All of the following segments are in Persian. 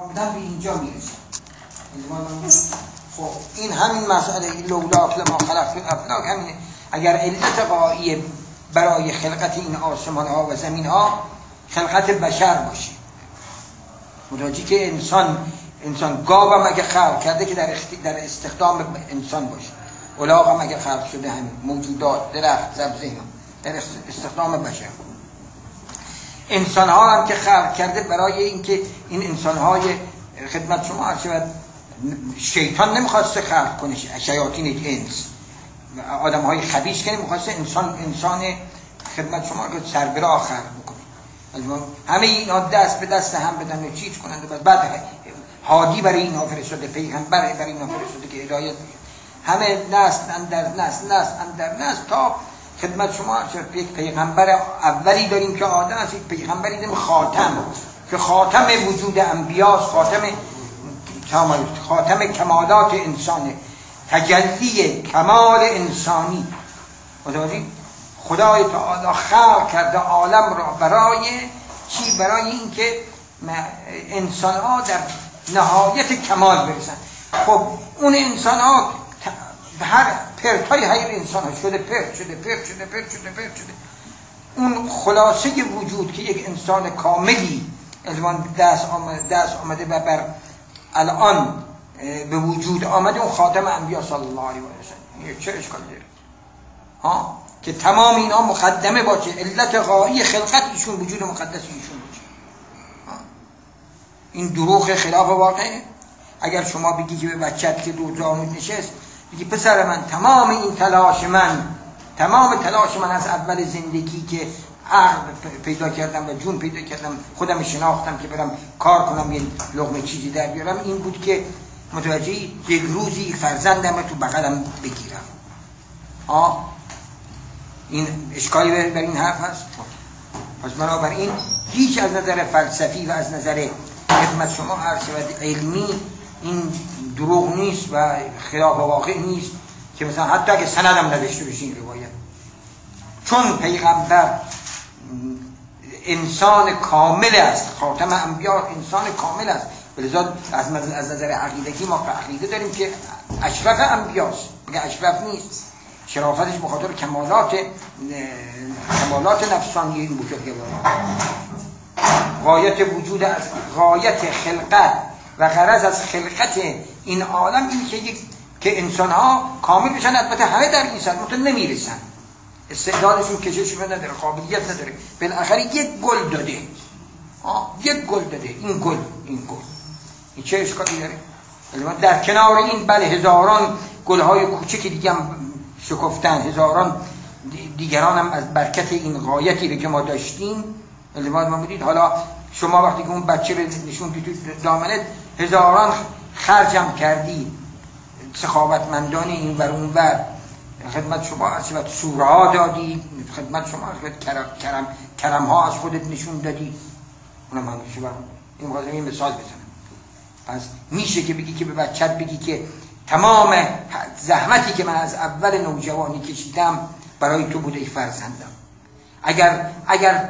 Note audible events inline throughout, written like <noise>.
بودن به اینجا می‌رسن خب این همین مسئله لولا ما خلق افلاک همینه اگر علت قایی برای خلقت این آسمان ها و زمین ها خلقت بشر باشه. متوجه که انسان انسان گاو هم اگه خلق کرده که در, در استخدام انسان باشه. اولاغ هم اگه خلق شده همین. موجودات درخت سبزه در استخدام بشر. انسان ها هم که خلق کرده برای اینکه این انسان های خدمت شما عرض شیطان نمی‌خواسته خلق کنه شیاطین انس. آدم های خبیش که نمی‌خواسته انسان انسان خدمت شما که سربراه خلق بکنه. همه اینا دست به دست هم بدن و چیز کنند و بعد هادی برای اینا فرستاده پیغمبر برای اینا فرستاده که هدایت همه نسل اندر نسل نسل اندر نسل تا خدمت شما یک پیغمبر اولی داریم که آدم است. یک پیغمبری داریم خاتم. که خاتم وجود انبیاست خاتم خاتم کمالات انسانه. تجلی کمال انسانی. متوجه خدای تعالی خلق کرده عالم را برای چی؟ برای اینکه انسان ها در نهایت کمال برسن. خب اون انسان ها هر پرتای هر انسان ها شده پرت شده پرت شده پرت شده پرت شده. اون خلاصه وجود که یک انسان کاملی الوان دست آمده, دست آمده و بر الان به وجود آمده اون خاتم انبیا صلی الله علیه و سلم. چه اشکال داره؟ ها؟ که تمام اینا مقدمه باشه. علت غایی خلقت ایشون وجود مقدس ایشون باشه. این دروغ خلاف واقعه. اگر شما بگی که به بچت که دو زامید نشست بگی پسر من تمام این تلاش من تمام تلاش من از اول زندگی که عقل پیدا کردم و جون پیدا کردم خودم شناختم که برم کار کنم یه لغمه چیزی در بیارم این بود که متوجه یک روزی فرزندم تو بغلم بگیرم. آه این اشکالی بر این حرف هست؟ پس بنابراین هیچ از نظر فلسفی و از نظر خدمت شما عرض علمی این دروغ نیست و خلاف واقع نیست که مثلا حتی اگه سندم نداشته بشه روایت. چون پیغمبر انسان کامل است خاتم انبیا انسان کامل است. بلذا از از نظر عقیدگی ما عقیده داریم که اشرف انبیاست. میگه اشرف نیست شرافتش بخاطر کمالات کمالات نفسانی این بزرگه غایت وجود از غایت خلقت. و غرض از خلقت این عالم این که که انسان ها کامل بشن. البته همه در این سطح نمی‌رسن. استعدادشون کشش نداره قابلیت نداره. بالاخره یک گل داده. آه یک گل داده. این گل این گل. این چه اشکالی داره؟ در کنار این بله هزاران گلهای کوچکی دیگه هم شکفتن. هزاران دیگران هم از برکت این غایتی که ما داشتیم. ما بودید حالا شما وقتی که اون بچه رو نشون هزاران خرجم کردی. سخاوتمندان این ور اون ور. خدمت شما از سوره ها دادی. خدمت شما از کرم, کرم, ها از خودت نشون دادی. هم شما این بازم این مثال بزنم. پس میشه که بگی که به بچت بگی که تمام زحمتی که من از اول نوجوانی کشیدم برای تو بوده ای فرزندم. اگر اگر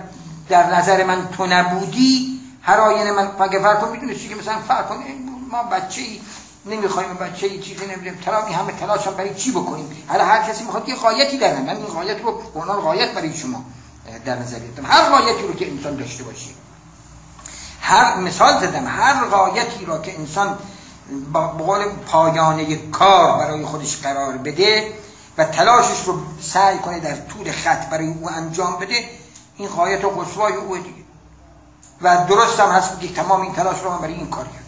در نظر من تو نبودی هر آینه من فقط فرق می‌دونستی که مثلا فرق ما بچه ای نمی‌خوایم بچه ای چیزی نمی‌دونیم. تلاش همه تلاش هم برای چی بکنیم؟ حالا هر کسی می‌خواد یه قایتی داره من این قایت رو عنوان قایت برای شما در نظر گرفتم. هر قایتی رو که انسان داشته باشه. هر مثال زدم هر قایتی رو که انسان با قول پایانه کار برای خودش قرار بده و تلاشش رو سعی کنه در طول خط برای او انجام بده این قایت و قصوای او دیگه. و درست هم هست که تمام این تلاش رو من برای این کار کردم.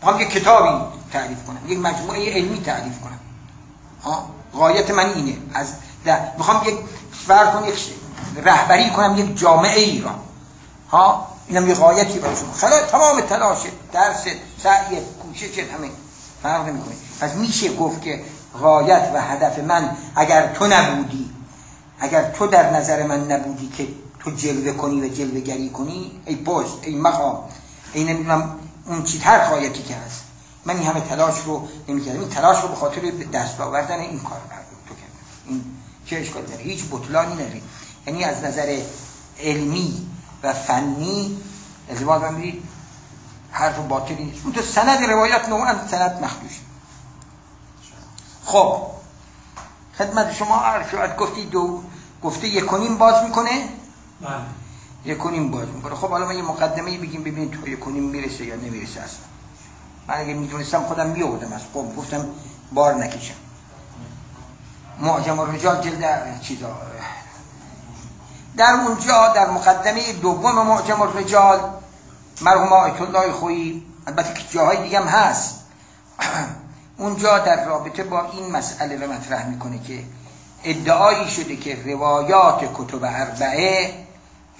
می‌خوام یک کتابی تعریف کنم یک مجموعه علمی تعریف کنم. ها غایت من اینه. از می‌خوام یک فرق کنم یک رهبری کنم یک جامعه ای را. ها اینم یه غایتی برای شما. خلا تمام تلاش درس سعی کوشش همه فرق نمی‌کنه. پس میشه گفت که غایت و هدف من اگر تو نبودی اگر تو در نظر من نبودی که تو جلوه کنی و جلوه گری کنی ای پست ای مقام ای نمی‌دونم اون چی هر غایتی که هست. من این همه تلاش رو نمی‌کردم. این تلاش رو به خاطر دست آوردن این کار تو کردم این چه اشکال داره؟ هیچ بطلانی نداره یعنی از نظر علمی و فنی ازدواج من حرف باطلی نیست. اون تو سند روایت نوعا سند مخدوش. خب خدمت شما عرض گفتی دو گفته یکونیم باز می‌کنه. بله. یکونیم باز می‌کنه خب حالا من یه مقدمه بگیم ببینید تو یکونیم می‌رسه یا نمی‌رسه اصلا. من اگه می‌دونستم خودم میوردم از خب گفتم بار نکشم. معجم الرجال جلد چیزا. در اونجا در مقدمه دوم معجم الرجال مرحوم آیت الله خویی. البته که جاهای دیگه هم هست. <clears throat> اونجا در رابطه با این مسئله رو مطرح می‌کنه که ادعایی شده که روایات کتب اربعه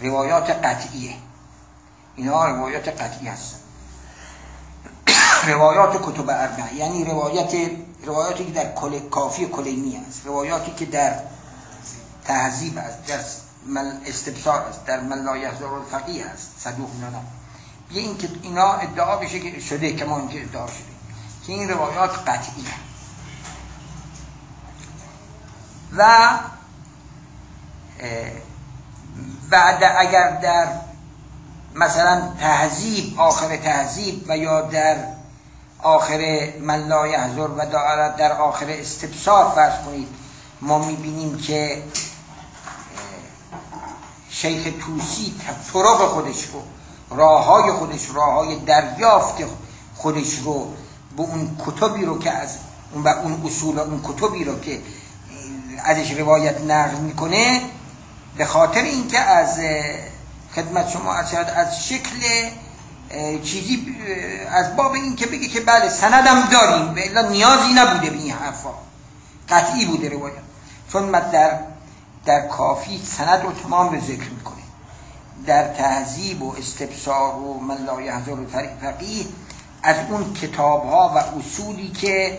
روایات قطعیه. اینا روایات قطعی هست <coughs> روایات کتب اربعه. یعنی روایت روایاتی که در کل کافی کلینی است روایاتی که در تهذیب است در استبصار است در من لا یحضر الفقیه است صدوق نه یه این که اینا ادعا بشه که شده که ما اینکه ادعا شده. که این روایات قطعی و بعد اگر در مثلا تهذیب آخر تهذیب و یا در آخر من لا یحضر و در آخر استبصار فرض کنید ما می‌بینیم که شیخ توسی طرق خودش رو راه های خودش راه های دریافت خودش رو به اون کتبی رو که از اون اون اصول اون کتبی رو که ازش روایت نقل می‌کنه به خاطر اینکه از خدمت شما از از شکل چیزی از باب این که بگه که بله سندم داریم به نیازی نبوده به این حرفا. قطعی بوده روایت. چون من در در کافی سند رو تمام رو ذکر می‌کنه. در تهذیب و استبصار و من لا یحضر و فقیه از اون کتاب ها و اصولی که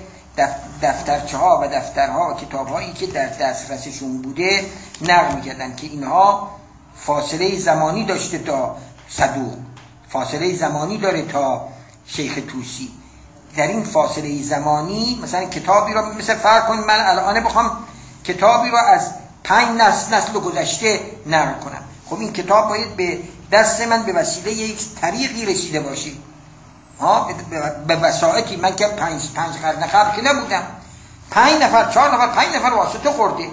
دفترچه ها و دفترها و کتاب هایی که در دسترسشون بوده نقل می‌کردن که اینها فاصله زمانی داشته تا صدوق فاصله زمانی داره تا شیخ توسی در این فاصله زمانی مثلا کتابی رو مثل فرق کنید من الان بخوام کتابی رو از پنج نسل نسل گذشته نقل کنم. خب این کتاب باید به دست من به وسیله یک طریقی رسیده باشه. ها؟ به وسائطی من که پنج پنج قبل که نبودم. پنج نفر چهار نفر پنج نفر واسطه خورده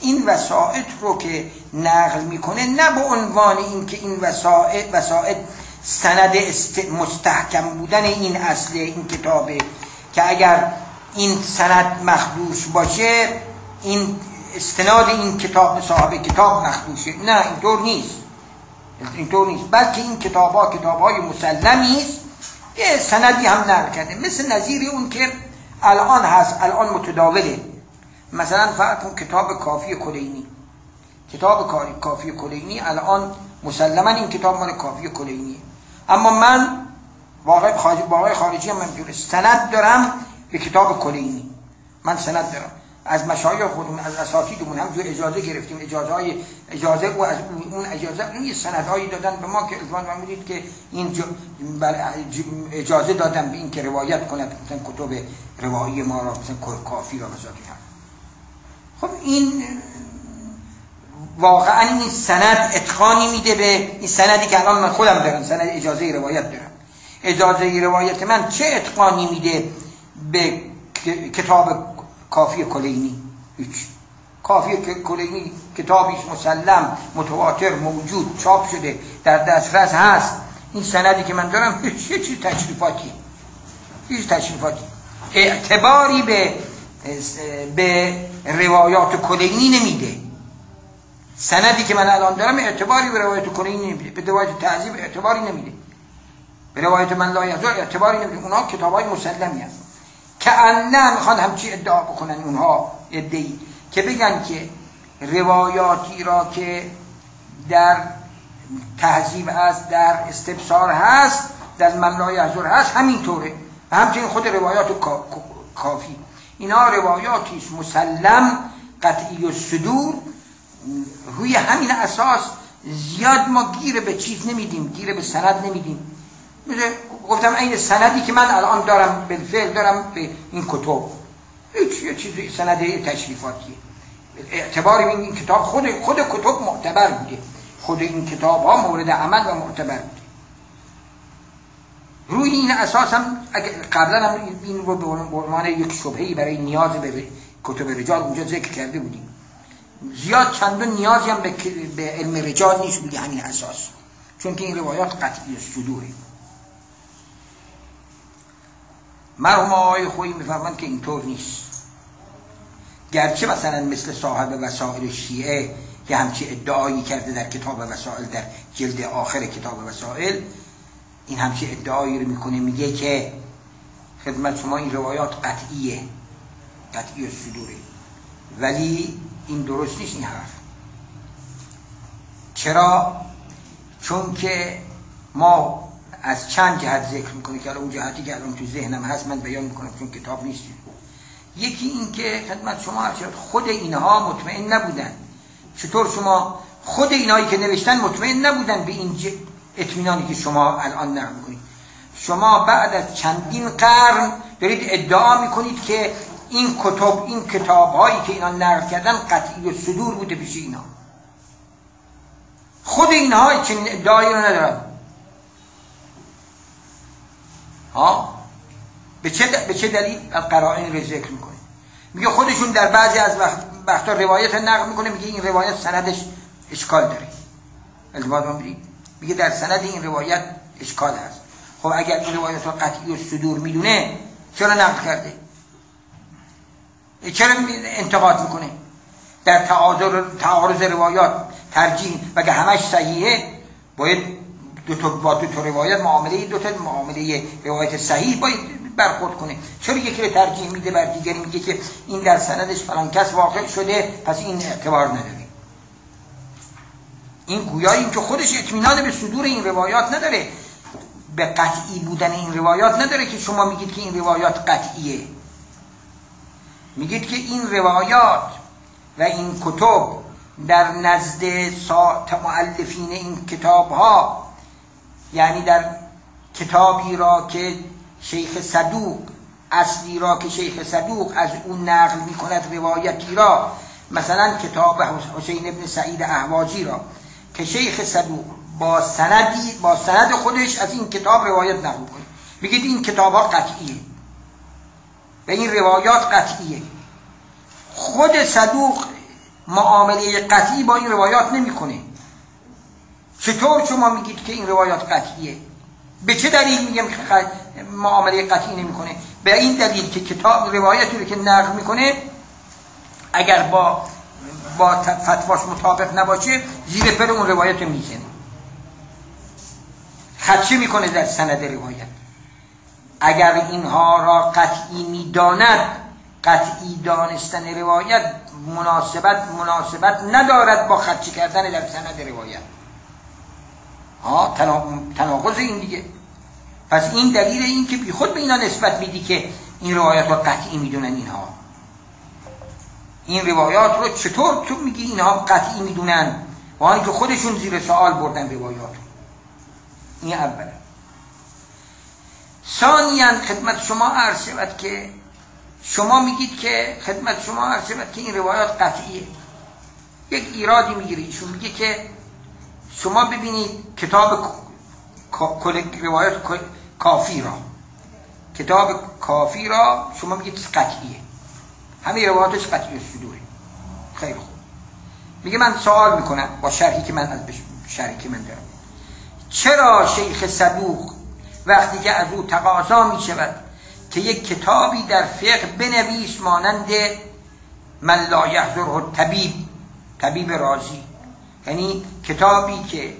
این وسائط رو که نقل می‌کنه نه به عنوان اینکه این وسائط وسائط سند مستحکم بودن این اصل این کتابه که اگر این سند مخدوش باشه این استناد این کتاب صاحب کتاب مخدوشه. نه اینطور نیست. اینطور نیست. بلکه این کتاب ها کتاب های مسلمی است. یه سندی هم نقل کرده. مثل نظیر اون که الان هست الان متداوله. مثلا فرق کتاب کافی کلینی. کتاب کافی کلینی الان مسلما این کتاب مال کافی کلینی اما من واقع خارجی خارجی هم من سند دارم به کتاب کلینی. من سند دارم. از مشایخ خودمون از اساتیدمون هم اجازه گرفتیم. اجازه های اجازه و از اون اجازه اون سندهایی دادن به ما که الزام فرمودید که این اجازه دادن به این که روایت کند مثلا کتب روایی ما را مثلا کافی را مثلا خب این واقعا این سند اتقانی میده به این سندی که الان من خودم دارم. سند اجازه روایت دارم. اجازه روایت من چه اتقانی میده به کتاب کافی کلینی. هیچ. کافی کلینی کتابی مسلم متواتر موجود چاپ شده در دسترس هست. این سندی که من دارم هیچ چیز تشریفاتی. هیچ تشریفاتی. اعتباری به به روایات کلینی نمیده. سندی که من الان دارم اعتباری به روایت کلینی نمیده. به روایت تعذیب اعتباری نمیده. به روایت من لا اعتباری نمیده. اونها کتاب های مسلمی هست که انا می‌خوان همچی ادعا بکنن اونها ادعی که بگن که روایاتی را که در تهذیب هست در استبصار هست در مملای حضور هست همینطوره. و همچنین خود روایات کافی. اینا روایاتی است. مسلم قطعی و صدور. روی همین اساس زیاد ما گیر به چیز نمیدیم گیر به سند نمیدیم. گفتم این سندی که من الان دارم بالفعل دارم به این کتب. هیچ یه چیزی سند تشریفاتیه اعتبار این کتاب خود خود کتب معتبر بوده. خود این کتاب ها مورد عمل و معتبر بوده. روی این اساس هم قبلا هم این رو به عنوان یک شبهی برای نیاز به کتب رجال اونجا ذکر کرده بودیم. زیاد چندون نیازی هم به علم رجال نیست بودی همین اساس. چون که این روایات قطعی صدوره مرحوم آقای خویی میفرمند که اینطور نیست. گرچه مثلا مثل صاحب وسائل شیعه که همچی ادعایی کرده در کتاب وسائل در جلد آخر کتاب وسائل این همچی ادعایی رو می‌کنه میگه که خدمت شما این روایات قطعیه قطعی صدوره. ولی این درست نیست این حرف. چرا؟ چون که ما از چند جهت ذکر می‌کنه که اون جهتی که الان تو ذهنم هست من بیان می‌کنم چون کتاب نیست. یکی این که خدمت شما خود اینها مطمئن نبودن. چطور شما خود اینایی که نوشتن مطمئن نبودن به این اطمینانی که شما الان نقل می‌کنید شما بعد از چندین قرن دارید ادعا می‌کنید که این کتب این کتاب هایی که اینا نقل کردن قطعی و صدور بوده پیش اینا. خود اینها چنین ادعایی رو ندارن. ها؟ به چه, به چه دلیل؟ از قرائن رو ذکر می‌کنه. میگه خودشون در بعضی از وقت وقتا روایت نقل می‌کنه میگه این روایت سندش اشکال داره. التماس میگه در سند این روایت اشکال هست. خب اگر این روایت رو قطعی و صدور می‌دونه چرا نقل کرده؟ چرا انتقاد می‌کنه؟ در تعارض روایات ترجیح که همش صحیحه؟ باید دو تا با دو تا روایت معامله دو تا معامله روایت صحیح باید برخورد کنه. چرا یکی رو ترجیح میده بر دیگری میگه که این در سندش فلان کس واقع شده پس این اعتبار نداره؟ این گویا که خودش اطمینان به صدور این روایات نداره. به قطعی بودن این روایات نداره که شما میگید که این روایات قطعیه. میگید که این روایات و این کتب در نزد ساعت معلفین این کتاب ها یعنی در کتابی را که شیخ صدوق اصلی را که شیخ صدوق از اون نقل می کند روایتی را مثلا کتاب حسین ابن سعید احواجی را که شیخ صدوق با سندی با سند خودش از این کتاب روایت نقل کنه میگید این کتاب ها قطعیه. و این روایات قطعیه. خود صدوق معامله قطعی با این روایات نمی‌کنه. چطور شما میگید که این روایات قطعیه؟ به چه دلیل میگم که معامله قطعی نمی‌کنه؟ به این دلیل که کتاب روایتی رو که نقل می‌کنه اگر با با فتواش مطابق نباشه زیر پر اون روایت می‌زنه. خدشه می‌کنه در سند روایت. اگر اینها را قطعی می‌داند قطعی دانستن روایت مناسبت مناسبت ندارد با خدشه کردن در سند روایت. ها تناقض این دیگه. پس این دلیل این که بی خود به اینا نسبت میدی که این روایت را قطعی می‌دونن اینها. این روایات رو چطور تو میگی اینها قطعی می‌دونن؟ با که خودشون زیر سوال بردن روایات این اوله. ثانیا خدمت شما عرض شود که شما میگید که خدمت شما عرض شود که این روایات قطعیه. یک ایرادی می‌گیره ایشون. میگه که شما ببینید کتاب روایت کافی را. کتاب کافی را شما میگید قطعیه. همه روایاتش قطعی صدوره. خیلی خوب. میگه من سوال می‌کنم با شرحی که من از شرحی که من دارم. چرا شیخ صدوق وقتی که از او تقاضا می‌شود که یک کتابی در فقه بنویس مانند من لا یحضره طبیب طبیب رازی یعنی کتابی که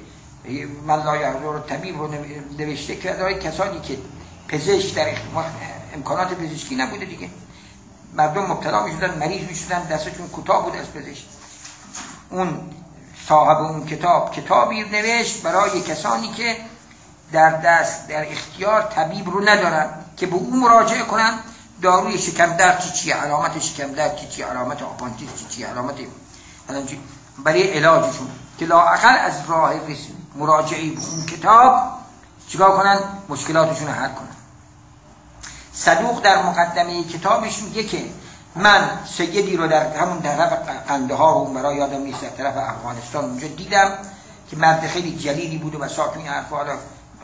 من یحضره طبیب رو نوشته کرده کسانی که پزشک در امکانات پزشکی نبوده دیگه. مردم مبتلا می شدن مریض می شدن دستشون کوتاه بود از پزشک. اون صاحب اون کتاب کتابی نوشت برای کسانی که در دست در اختیار طبیب رو ندارن که به اون مراجعه کنن. داروی شکم درد چی چی علامت شکم درد چی چی علامت آپانتیس چی چی علامت برای علاجشون که لااقل از راه مراجعه به اون کتاب چیکار کنن؟ مشکلاتشون رو حل کنن. صدوق در مقدمه کتابش میگه که من سیدی رو در همون طرف قنده ها و برای یادم نیست در طرف افغانستان اونجا دیدم که مرد خیلی جلیلی بود و ساکن این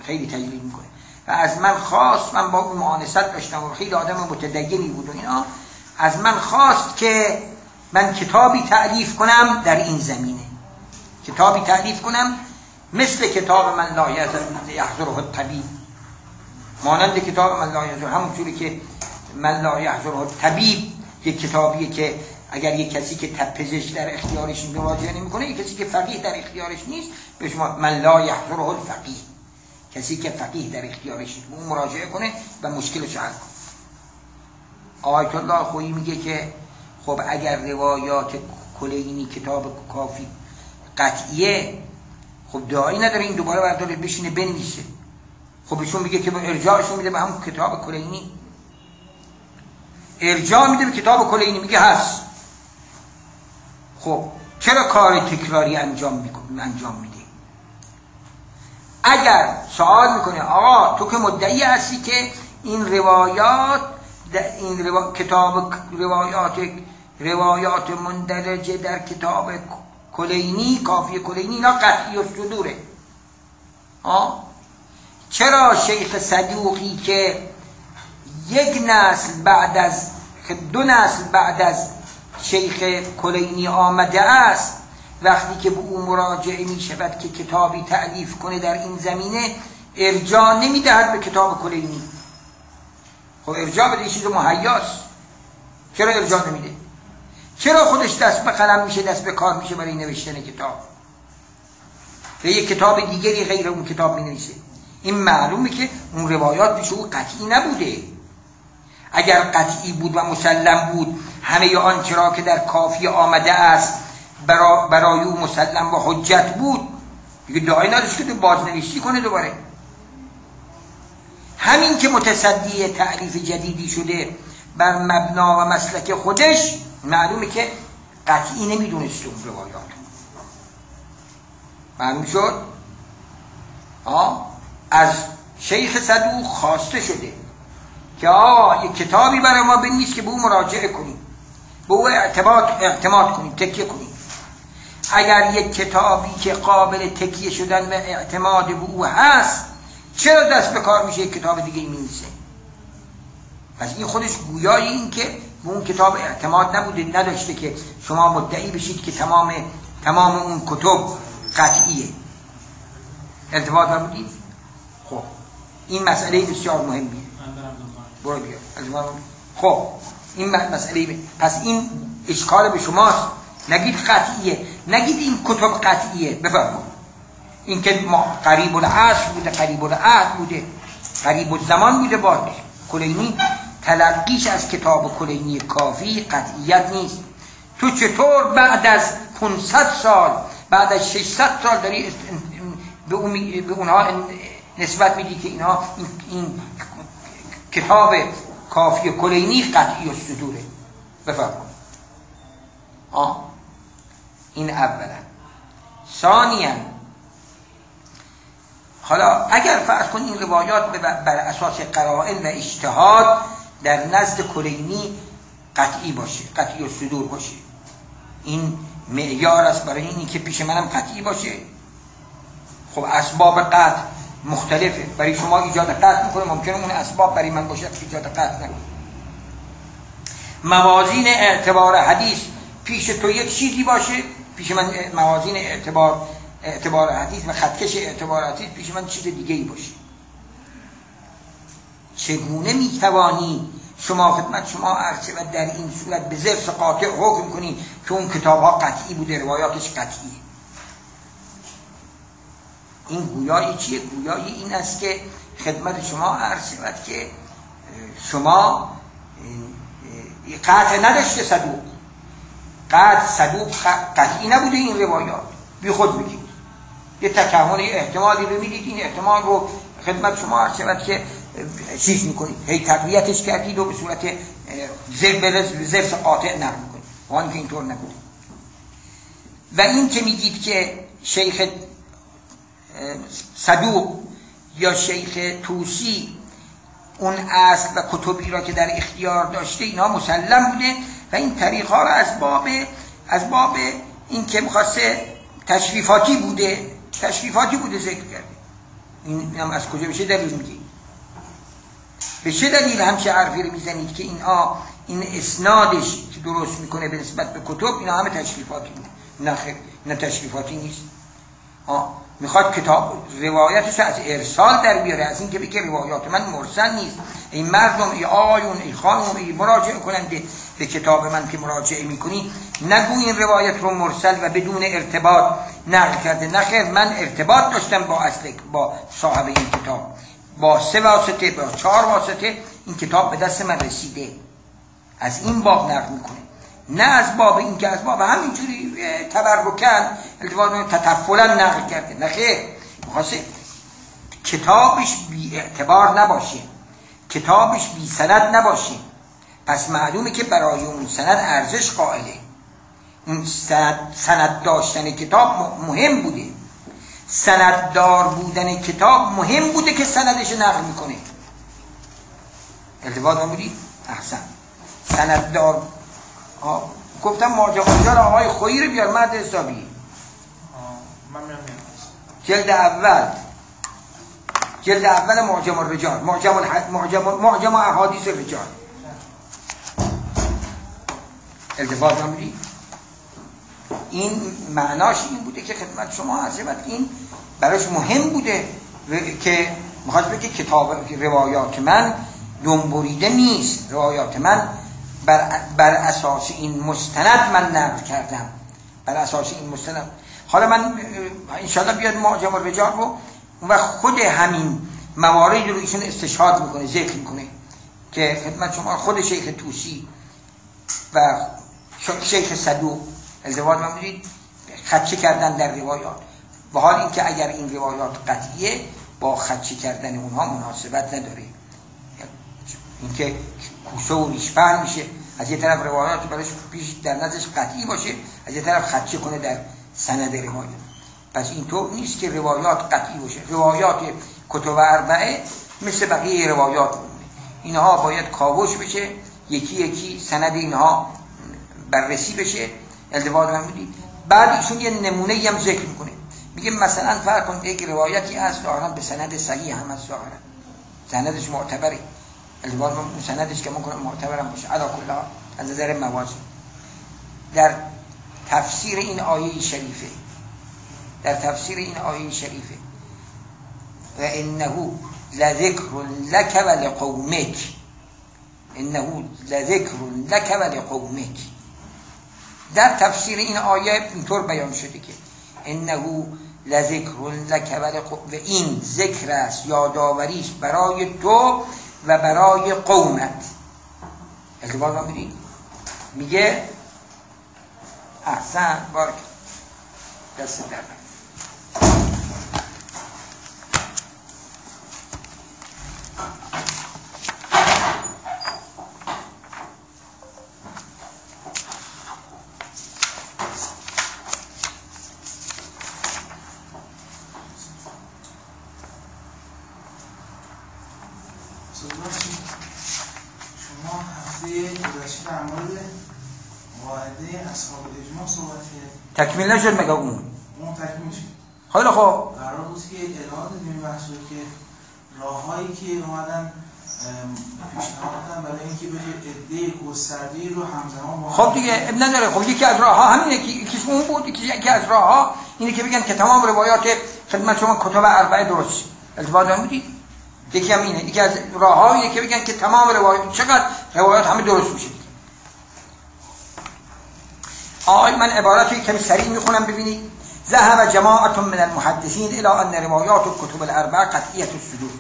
خیلی تجلیل می‌کنه. و از من خواست من با اون معانست داشتم و خیلی آدم متدینی بود و اینا از من خواست که من کتابی تعلیف کنم در این زمینه. کتابی تعلیف کنم مثل کتاب من لا یحضره الطبیب. مانند کتاب من لا یحضره که من لا الطبیب یک کتابیه که اگر یک کسی که پزشک در اختیارش مراجعه نمی‌کنه یک کسی که فقیه در اختیارش نیست به شما من لا یحضره کسی که فقیه در اختیارش نیست اون مراجعه کنه و مشکلش حل کنه. آیت الله خویی میگه که خب اگر روایات کلینی کتاب کافی قطعیه خب دعایی نداره این دوباره برداره بشینه بنویسه. خب ایشون میگه که ارجاعشون میده به همون کتاب کلینی ارجاع میده به کتاب کلینی میگه هست. خب چرا کار تکراری انجام می‌کنه انجام میده اگر سوال می‌کنه آقا تو که مدعی هستی که این روایات این روا... کتاب روایات روایات مندرجه در کتاب کلینی کافی کلینی اینا قطعی و صدوره؟ چرا شیخ صدوقی که یک نسل بعد از دو نسل بعد از شیخ کلینی آمده است وقتی که به او مراجعه می شود که کتابی تعلیف کنه در این زمینه ارجاع نمی دهد به کتاب کلینی خب ارجاع بده چیز محیاست چرا ارجاع نمیده؟ چرا خودش دست به قلم میشه دست به کار میشه برای نوشتن کتاب؟ به یک کتاب دیگری غیر اون کتاب می نویسه این معلومه که اون روایات پیش او قطعی نبوده. اگر قطعی بود و مسلم بود همه آنچه را که در کافی آمده است برای او مسلم و حجت بود دیگه دعای نداشت که بازنویسی کنه دوباره. همین که متصدی تعریف جدیدی شده بر مبنا و مسلک خودش معلومه که قطعی نمی‌دونست اون روایات. معلوم شد؟ از شیخ صدوق خواسته شده که آقا یک کتابی برای ما بنویس که به او مراجعه کنیم به او اعتماد, اعتماد کنیم تکیه کنیم. اگر یک کتابی که قابل تکیه شدن و اعتماد به او هست چرا دست به کار میشه کتاب دیگه می پس این خودش گویای این که به اون کتاب اعتماد نبوده نداشته که شما مدعی بشید که تمام تمام اون کتب قطعیه. ارتباط نبودید خب. این مسئله بسیار مهمیه. برو بیا خب. این مسئله پس این اشکال به شماست. نگید قطعیه. نگید این کتب قطعیه. بفرمون این که ما قریب العصر بوده قریب العهد بوده قریب الزمان بوده با کلینی تلقیش از کتاب کلینی کافی قطعیت نیست. تو چطور بعد از 500 سال بعد از 600 سال داری به اونها نسبت میدی که اینها این کتاب کافی کلینی قطعی و صدوره؟ بفرمایید آه. این اولا. ثانیا حالا اگر فرض کن این روایات بر اساس قرائن و اجتهاد در نزد کلینی قطعی باشه قطعی و صدور باشه. این معیار است برای اینی که پیش منم قطعی باشه. خب اسباب قطع مختلفه. برای شما ایجاد قطع می‌کنه ممکنه اون اسباب برای من باشه ایجاد قطع نکنه. موازین اعتبار حدیث. پیش تو یک چیزی باشه پیش من موازین اعتبار اعتبار حدیث و خطکش اعتبار حدیث پیش من چیز دیگه ای باشه. چگونه می‌توانی شما خدمت شما عرض و در این صورت به زرس قاطع حکم کنی که اون کتاب ها قطعی بوده روایاتش قطعیه؟ این گویایی چیه؟ گویایی این است که خدمت شما عرض که شما قطع نداشته صدوق. قطع صدوق قطعی نبوده این روایات. بی خود بگید یه تکهن احتمالی رو می‌دید. این احتمال رو خدمت شما عرض شود که چیز می‌کنید هی تقویتش کردید و به صورت زرس قاطع نرم می‌کنید وانی که اینطور نبوده و این که میگید که شیخ صدوق یا شیخ توسی اون اصل و کتبی را که در اختیار داشته اینا مسلم بوده و این طریق ها را از باب از باب این که می‌خواسته تشریفاتی بوده تشریفاتی بوده ذکر کرده. این هم از کجا بشه دلیل میگی به چه دلیل همچه حرفی رو می‌زنید که اینها این اسنادش که درست می‌کنه به نسبت به کتب اینا همه تشریفاتی نه خیر نه تشریفاتی نیست. می‌خواد کتاب روایتش از ارسال در بیاره. از اینکه بگه روایات من مرسل نیست. این مردم ای آیون ای خانم ای مراجعه کننده به کتاب من که مراجعه می‌کنی. نگو این روایت رو مرسل و بدون ارتباط نقل کرده. نخیر من ارتباط داشتم با اصل با صاحب این کتاب. با سه واسطه با چهار واسطه این کتاب به دست من رسیده. از این باب نقل می‌کنه. نه از باب این که از باب همینجوری تبرکن التفات تطفلا نقل کرده. نه خیر. کتابش بی اعتبار نباشه. کتابش بی سند نباشه. پس معلومه که برای اون سند ارزش قائله. اون سند, سند داشتن کتاب مهم بوده. سنددار بودن کتاب مهم بوده که سندش نقل می‌کنه. التفات بودی؟ احسن. سنددار گفتم ماجا ماجا آقای خویی رو بیار مرد حسابی. جلد اول. جلد اول معجم الرجال معجم معجم معجم احادیث الرجال التفات نمیدی این معناش این بوده که خدمت شما عزیزت این براش مهم بوده که می‌خواد بگه کتاب روایات من دنبریده نیست. روایات من بر, بر اساس این مستند من نقل کردم. بر اساس این مستند. حالا من انشاءالله بیاد معجم الرجال رو و خود همین مواردی رو ایشون استشهاد می‌کنه ذکر می‌کنه که خدمت شما خود شیخ توسی و شیخ صدوق ازدواج من بودید خدشه کردن در روایات. و حال اینکه اگر این روایات قطعیه با خدشه کردن اونها مناسبت نداره. اینکه کوسه و ریشپن میشه. از یه طرف روایات برایش پیش در نزدش قطعی باشه از یه طرف خدشه کنه در سند روایات پس اینطور نیست که روایات قطعی باشه. روایات کتب اربعه مثل بقیه روایات اینها باید کاوش بشه یکی یکی سند اینها بررسی بشه. التفات بودی بعد ایشون یه نمونه هم ذکر می‌کنه. میگه مثلا فرق کنید یک روایتی هست ظاهرا به سند صحیح هم هست ظاهرا. سندش معتبره. من سندش که ممکنه معتبرم باشه. علا کلا از نظر موازی. در تفسیر این آیه شریفه. در تفسیر این آیه شریفه. و انه لذکر لک و لقومک. انه لذکر لک و لقومک. در تفسیر این آیه اینطور بیان شده که انه لذکر لک و این ذکر است یادآوری است برای تو و برای قومت. ارتباط میگه احسن بارک. دست در تکمیل نشد مگه اون. اون تکمیل شد خیلی خب قرار بود که ادامه بدیم بحث که راههایی که اومدن پیشنهاد برای اینکه بشه عده گستردی رو همزمان با خب دیگه اب نداره. خب یکی از راه ها همینه که یکی اون بود یکی از راه ها اینه که بگن که تمام روایات خدمت شما کتب اربعه درست. التفات هم بودی؟ یکی هم اینه. یکی از راه هاییه که بگن که تمام روایات چقدر روایات همه درست میشه. آی من عبارتی کمی سریع می‌خونم ببینید ذهب جماعت من المحدثین الى ان روایات کتب الاربع قطعیت الصدور.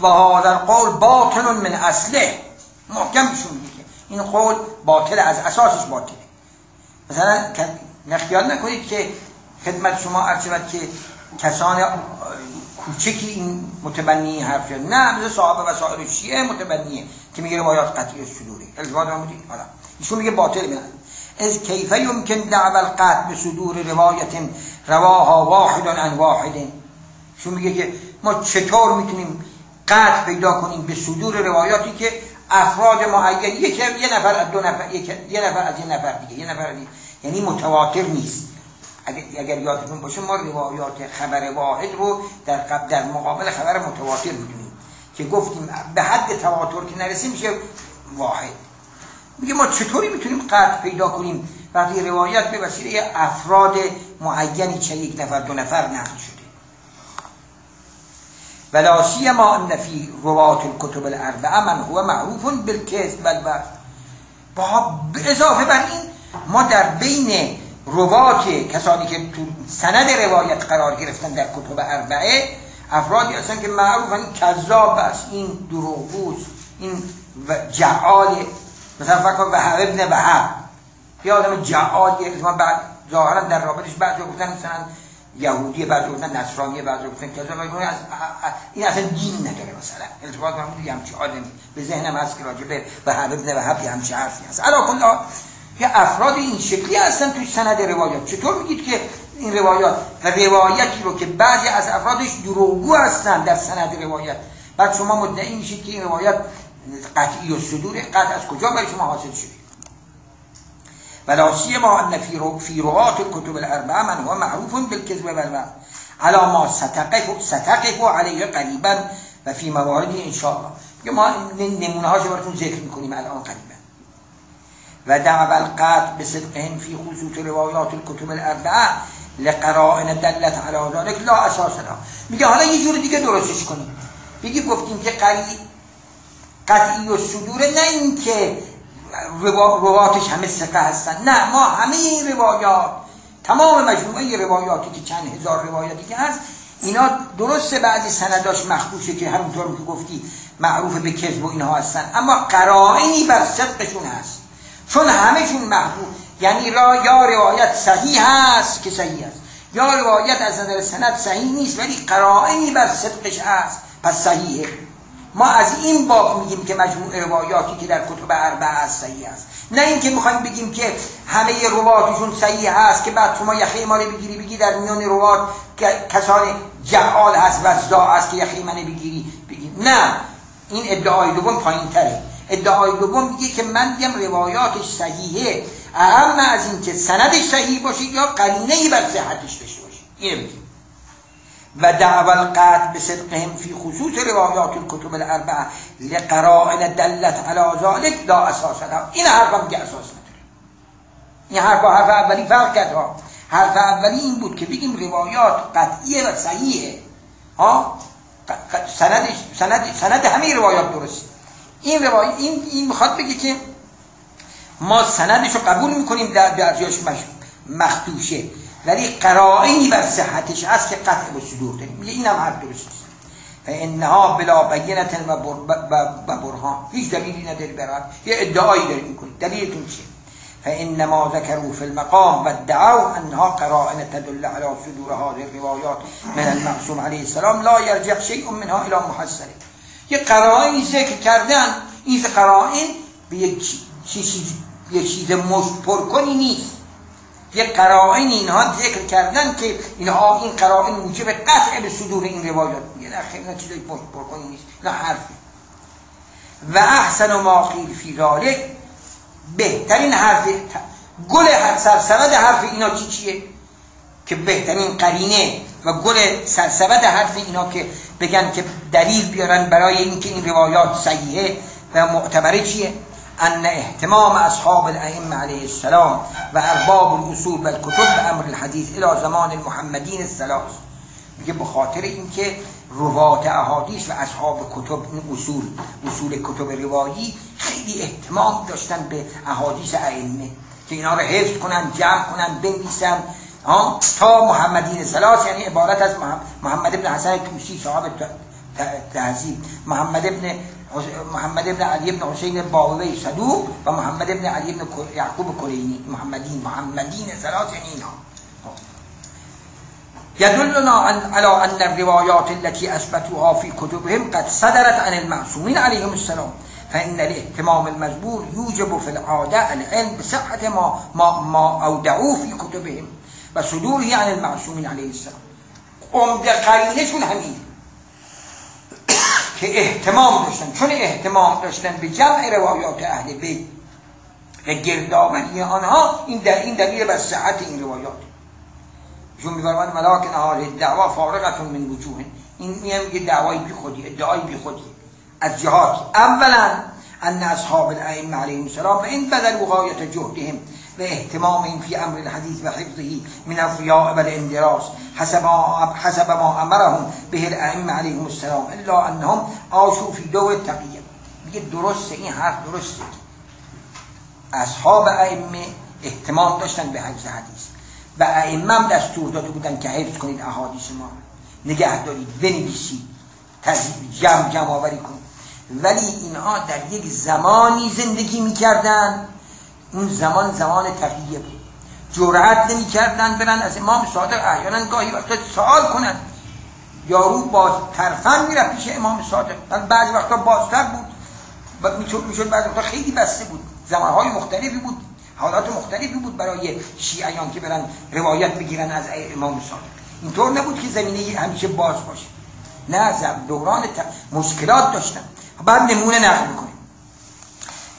و هذا القول باطل من اصله. محکم بشون میگه. این قول باطل از اساسش باطله. مثلا نخیال نکنید که خدمت شما عرض که کسان کوچکی این متبنی حرف نه مثل صحابه و سایر شیعه متبنیه که میگه روایات قطعی صدوری الزباد رو حالا. ایشون میگه باطل میگه از کیف يمكن دعو القطع به صدور روایت رواها واحد عن واحد. شو میگه که ما چطور می‌تونیم قطع پیدا کنیم به صدور روایاتی که افراد معین یک یه نفر از دو نفر یه نفر از یه نفر دیگه یه نفر دیگه یعنی متواتر نیست. اگر, یادتون باشه ما روایات خبر واحد رو در در مقابل خبر متواتر می‌دونیم که گفتیم به حد تواتر که نرسه میشه واحد. میگه ما چطوری می‌تونیم قطع پیدا کنیم؟ وقتی روایت به وسیله افراد معینی چه یک نفر دو نفر نقل شده. ولا سیما ان فی روات الکتب الاربعه من هو معروف بالکذب والبر با اضافه بر این ما در بین روات کسانی که تو سند روایت قرار گرفتن در کتب اربعه افرادی هستن که معروفن کذاب است. این دروغگوست این جعال مثلا فکر کن وهب ابن وهب. یه آدم جعالیه ما بعد ظاهرا در رابطش بعضی گفتن مثلا یهودی بعضی گفتن نصرانی بعضی گفتن کذا. از این اصلا دین نداره مثلا. التفات من میگم همچی آدمی. به ذهنم هست که راجع به وهب ابن وهب همچی حرفی هست. علا کل یه افراد این شکلی هستن توی سند روایات. چطور میگید که این روایات و روایتی رو که بعضی از افرادش دروغگو هستن در سند روایت بعد شما مدعی میشید که این روایت قطعی و صدور قطع از کجا برای شما حاصل شده؟ ولا سيما ان في في رواة الكتب الاربعه من هو معروف بالكذب والوهم على ما ستقف ستقف عليه قریبا و فی مواردی ان شاء الله ما نمونه هاشو براتون ذکر می‌کنیم الان قریبا. و دعو القطع بصدقهم في خصوص روایات الكتب الاربعه لقرائن دلت على ذلك لا اساس لها. میگه حالا یه جور دیگه درستش کنیم. بگی گفتیم که قطعی و صدوره نه اینکه رواتش همه سقه هستن. نه ما همه این روایات تمام مجموعه روایاتی که چند هزار روایاتی که هست اینا درسته بعضی سنداش مخدوشه که همونطور که گفتی معروف به کذب و اینها هستن. اما قرائنی بر صدقشون هست. چون همهشون محبوب. یعنی را یا روایت صحیح هست که صحیح هست یا روایت از نظر سند صحیح نیست ولی قرائنی بر صدقش هست. پس صحیحه. ما از این باب میگیم که مجموع روایاتی که در کتب اربعه هست صحیح است. نه اینکه می‌خوایم بگیم که همه رواتشون صحیح هست که بعد شما یخی ما رو بگیری بگی در میان روات کسان جعال هست و زا است که یخی من بگیری بگی نه. این ادعای دوم پایین تره. ادعای دوم میگه که من دیم روایاتش صحیحه. اهم از اینکه سندش صحیح باشه یا قرینه بر صحتش داشته باشه. اینه و دعوى القطع بصدقهم في خصوص روایات الكتب الاربعه لقرائن دلت على ذلك لا اساس لها. این حرف میگه اساس نداره. این حرف حرف اولی فرق کرد ها. حرف اولی این بود که بگیم روایات قطعیه و صحیحه. ها؟ سندش سند سند همه روایات درست این روایت این این می‌خواد بگه که ما سندش رو قبول می‌کنیم در بعضیاش مخدوشه. ولی قرائنی بر صحتش هست که قطع به صدور داریم. میگه اینم حرف درست نیست. فانها بلا بینت و برهان. هیچ دلیلی نداری برای یه ادعایی دارید می‌کنید دلیلتون چیه؟ فانما ذكروا في المقام وادعوا انها قرائن تدل على صدور هذه الروايات من المعصوم عليه السلام. لا يرجع شيء منها الى محسنه یه قرائنی ذکر کردن. این قرائن به یک چیز یک چیز مشت پرکنی نیست. یه قرائن اینها ذکر کردن که اینها این قرائن موجب قطع به صدور این روایات یه در خیلی چیزای پرکنی نیست نه حرفی. و احسن ما قیل فی ذالک بهترین حرف گل سرسبد حرف اینا چی چیه؟ که بهترین قرینه. و گل سرسبد حرف اینا که بگن که دلیل بیارن برای اینکه این روایات صحیحه و معتبره چیه؟ ان اهتمام اصحاب الائمه علیه السلام و ارباب الاصول و به امر الحدیث الى زمان المحمدین الثلاث. میگه به خاطر اینکه روات احادیث و اصحاب کتب اصول اصول کتب روایی خیلی اهتمام داشتن به احادیث ائمه که اینا رو حفظ کنن جمع کنن بنویسن. تا محمدین سلاس یعنی عبارت از محمد ابن حسن توسی صاحب تهذیب محمد ابن محمد ابن علی ابن حسین باوی صدوق و محمد ابن علی ابن یعقوب کلینی محمدین محمدین ثلاث اینا يدلنا على أن الروايات التي أثبتوها في كتبهم قد صدرت عن المعصومين عليهم السلام فإن الاهتمام المجبور يوجب في العادة العلم بصحة ما, ما, ما أودعوه في كتبهم وصدوره عن المعصومين عليه السلام. عمده قرینشون همین که احتمام داشتن. چون احتمام داشتن به جمع روایات اهل بیت و گردآوری آنها این در این دلیل بر صحت این روایات. چون میفرماد ملاک نهار دعوا فارغتون من وجوه این میگه دعوای بی خودی ادعای بی خودی. از جهات. اولا ان اصحاب الائمه علیهم السلام این بذلوا غایت جهدهم. و اهتمامهم في امر الحديث و حفظه من الرياء والاندراس حسب ما حسب ما امرهم به الائمه علیهم السلام الا انهم عاشوا في دور التقیه میگه درسته این حرف درسته. اصحاب ائمه اهتمام داشتن به حفظ حدیث و ائمه هم دستور داده بودن که حفظ کنید احادیث ما نگه دارید بنویسید جمع جمع آوری کنید ولی اینها در یک زمانی زندگی می‌کردن اون زمان زمان تقیه بود. جرأت نمی‌کردن برن از امام صادق احیانا گاهی وقتا سوال کنن. یارو باز ترفن می‌رفت پیش امام صادق. بعضی وقتا بازتر بود. می‌شد می‌شد بعضی وقتا خیلی بسته بود. زمانهای مختلفی بود. حالات مختلفی بود برای شیعیان که برن روایت بگیرن از امام صادق. اینطور نبود که زمینه همیشه باز باشه. نه دوران مشکلات داشتن. بعد نمونه نقل می‌کنیم.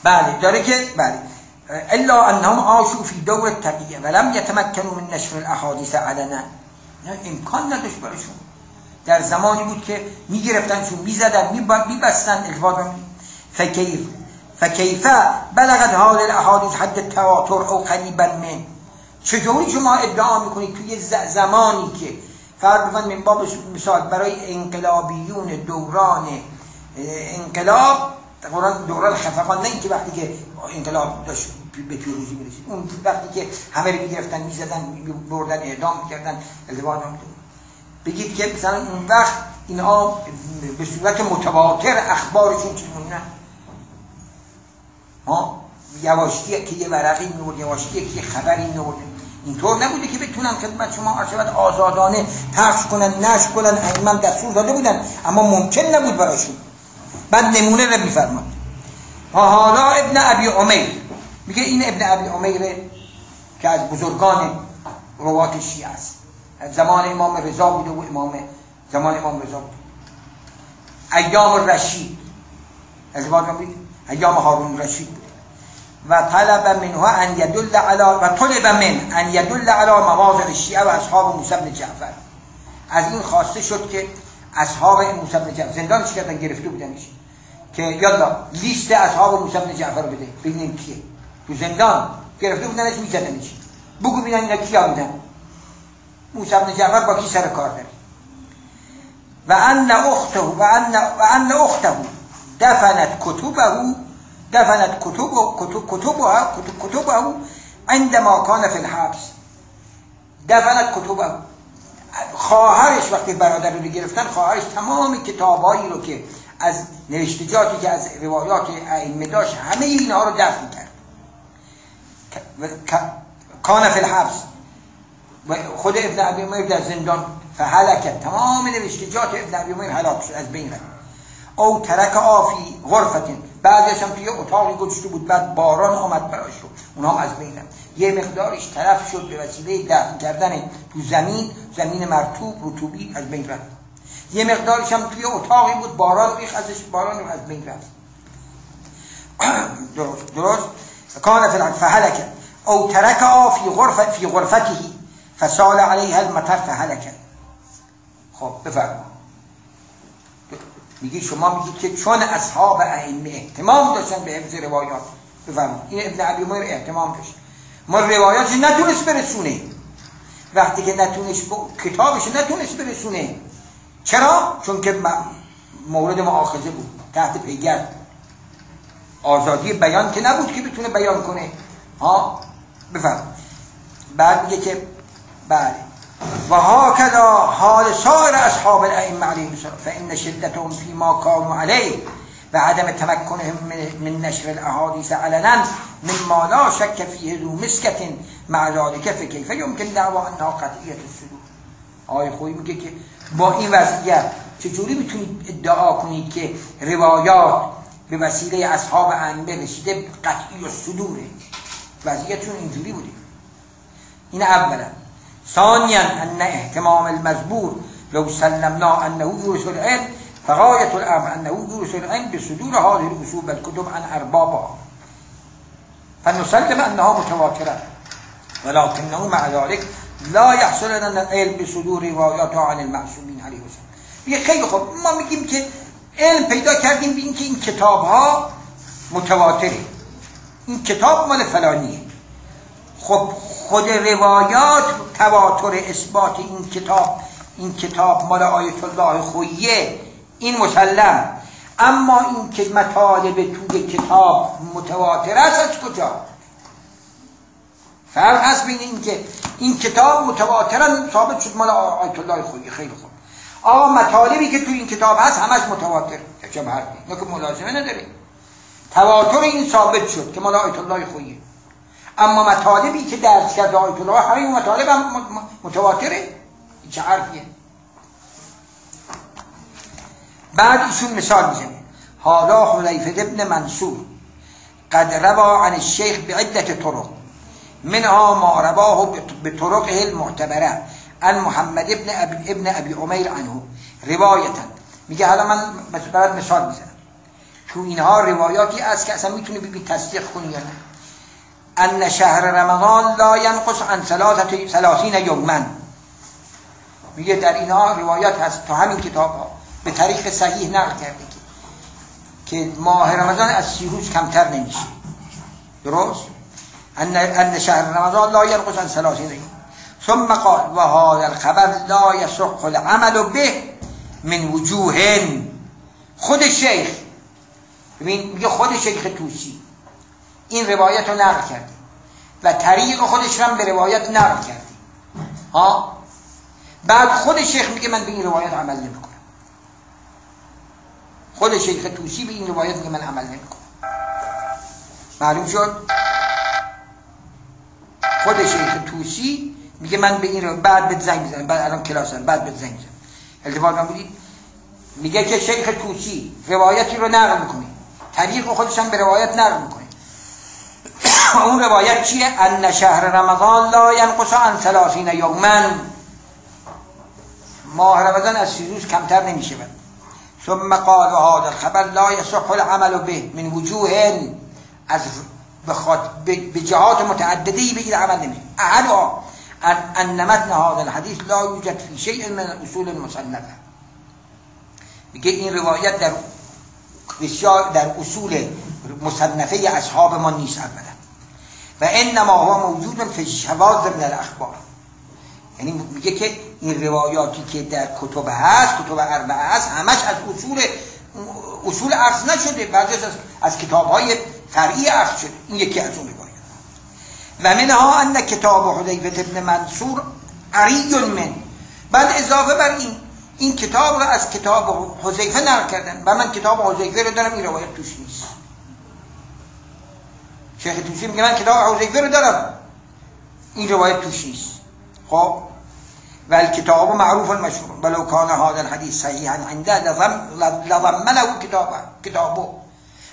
بله داره که بله. الا انهم عاشوا في دور التقیه ولم يتمكنوا من نشر الاحاديث علنا. امکان نداشت براشون در زمانی بود که میگرفتنشون می‌زدن میبستن اخوان فکیف فکیف بلغت حال الاحادیث حد تواتر او قریبا من چطوری شما ادعا می‌کنید توی زمانی که فرض من باب مثال برای انقلابیون دوران انقلاب قرآن دوران خفقان نه که وقتی که انقلاب داشت. به پیروزی می‌رسید. اون وقتی که همه رو می‌گرفتن می‌زدن بردن اعدام می‌کردن الزبان بگید که مثلا اون وقت اینها به صورت متواتر اخبارشون چطور ها یواشکی که یه ورقی میورد یواشکی که خبری میورد اینطور نبوده که بتونن خدمت شما عرض آزادانه پخش کنن نشر کنن ایمان دستور داده بودن اما ممکن نبود براشون. بعد نمونه رو میفرماد حالا ابن ابی عمیر میگه این ابن ابی عمیر که از بزرگان روات شیعه است. زمان امام رضا بوده و امام زمان امام رضا بود. ایام رشید از ایام هارون رشید بود. و طلب منها ان يدل على و طلب من ان يدل على مواضع الشیعه و اصحاب موسی جعفر. از این خواسته شد که اصحاب موسی جعفر زندان کردن؟ گرفته بودنش. که یالا لیست اصحاب موسی جعفر بده. ببینیم کیه. تو زندان گرفته بودنش میزدنش بگو ببینن اینا کیا بودن. موسی بن جعفر با کی سر کار داره؟ و ان اخته و ان و ان اخته دفنت کتبه دفنت کتب کتب کتبها کتب کتبه عندما كان في الحبس. دفنت کتبه. خواهرش وقتی برادر رو گرفتن خواهرش تمام کتابایی رو که از نوشتجاتی که از روایات ائمه داشت همه اینها رو دفن کرد. کان فی الحبس. خود ابن ابی امیر در زندان فهلکت. تمام نوشتجات ابن ابی امیر هلاک شد از بین او ترک آفی غرفتین. بعدش هم توی اتاقی گذاشته بود بعد باران آمد براش شد اونها از بین رفت. یه مقدارش طرف شد به وسیله دفن کردن تو زمین. زمین مرتوب رطوبی از بین رفت. یه مقدارش هم توی اتاقی بود باران ریخ ازش باران رو از بین رفت. <coughs> درست درست. کان فی فهلک او ترک فی غرفت فی غرفته فسال علیها المطر فهلک خب بفرما میگی شما میگید که چون اصحاب ائمه اهتمام داشتن به حفظ روایات بفرما این ابن عبی میر اهتمام داشت. ما روایاتش نتونست برسونه. وقتی که نتونست کتابش نتونست برسونه. چرا؟ چون که مورد معاخذه بود. تحت پیگر آزادی بیان که نبود که بتونه بیان کنه. ها؟ بفهم بعد میگه که بله. و هاکذا حال سایر اصحاب الائمه السلام فان شدتهم فيما كانوا عليه و عدم تمکنهم من نشر الاحاديث علنا مما لا شك فيه ذو مسكت مع ذلك فكيف يمكن دعوا انها قطعیه الصدور. آقای خویی میگه که با این وضعیت چجوری می‌تونید ادعا کنید که روایات به وسیله اصحاب انبه رسیده قطعی و صدوره وضعیتشون اینجوری بوده. این اولا. ثانیا ان احتمام المزبور لو سلمنا انه یورس العلم فغایت الامر انه یورس العلم بصدور هذه الاصول الكتب عن اربابها فنسلم انها متواتره ولكنه مع ذلك لا يحصل لنا العلم بصدور روایات عن المعصومین علیه السلام. میگه خیلی خوب. ما میگیم که علم پیدا کردیم بین که این کتاب ها متواتره. این کتاب مال فلانیه. خب خود روایات تواتر اثبات این کتاب این کتاب مال آیت الله خویه این مسلم. اما این که مطالب توی کتاب متواتر است از کجا؟ فرق هست بین این که این کتاب متواترا ثابت شد مال آیت الله خویه خیلی خوب. آقا مطالبی که توی این کتاب هست همش متواتر. چه حرفی اینا که ملازمه نداره تواتر این ثابت شد که مال آیت الله خویه. اما مطالبی که درس کرده آیت الله همه این مطالب هم متواتره. چه حرفیه؟ بعد ایشون مثال می‌زنه. حالا حلیفه ابن منصور قد روا عن الشیخ بعدت طرق. منها ما رواه بطرقه المعتبره عن محمد ابن ابن ابي عمير عنه. روایتا. میگه حالا من برات مثال می‌زنم. تو اینها روایاتی است که اصلا می‌تونه ببین تصدیق کنی یا نه. ان شهر رمضان لا ينقص عن ثلاثین یوما. میگه در اینها روایات هست تو همین کتاب ها. به طریق صحیح نقل کرده که ماه رمضان از سی روز کمتر نمیشه. درست؟ ان ان شهر رمضان لا ينقص عن ثلاثین ثم قال و هذا الخبر لا يصح العمل به من وجوه. خود شیخ ببین میگه خود شیخ توسی. این روایت رو نقل کرده. و طریق خودش هم به روایت نقل کرده. ها؟ بعد خود شیخ میگه من به این روایت عمل نمی‌کنم. خود شیخ توسی به این روایت میگه من عمل نمی‌کنم. معلوم شد؟ خود شیخ توسی میگه من به این رو بعد به زنگ بزنم بعد الان کلاسم بعد به زنگ بزنم التفات من بودید میگه که شیخ توسی روایتی رو نقل می‌کنه طریق خودش هم به روایت نقل می‌کنه <coughs> اون روایت چیه؟ ان شهر رمضان لا ینقص عن ثلاثین یوما. ماه رمضان از سی روز کمتر نمیشه بند. ثم قال هذا الخبر لا يصح العمل به من وجوه از بخاط به جهات متعددی به این عمل نمیشه احدها ان متن هذا الحديث لا يوجد في شيء من الاصول المصنفه میگه این روایت در بسیار در اصول مصنفه اصحاب ما نیست اولا. و انما هو موجود فی شواذ من الاخبار. یعنی میگه که این روایاتی که در کتب هست کتب اربعه هست همش از اصول اصول عرض نشده بعضی از, از کتاب های فرعی عرض شده. این یکی از اون روایات. و منها ان کتاب حذیفه ابن منصور عری من. بعد اضافه بر این این کتاب رو از کتاب حذیفه نقل کردن و من کتاب حذیفه رو دارم این روایت توش نیست. شیخ توسی میگه من کتاب حذیفه رو دارم این روایت توش نیست. خب؟ و الكتاب معروف مشهور. ولو كان هذا الحديث صحيحا عنده لضم لضم له کتاب کتابه.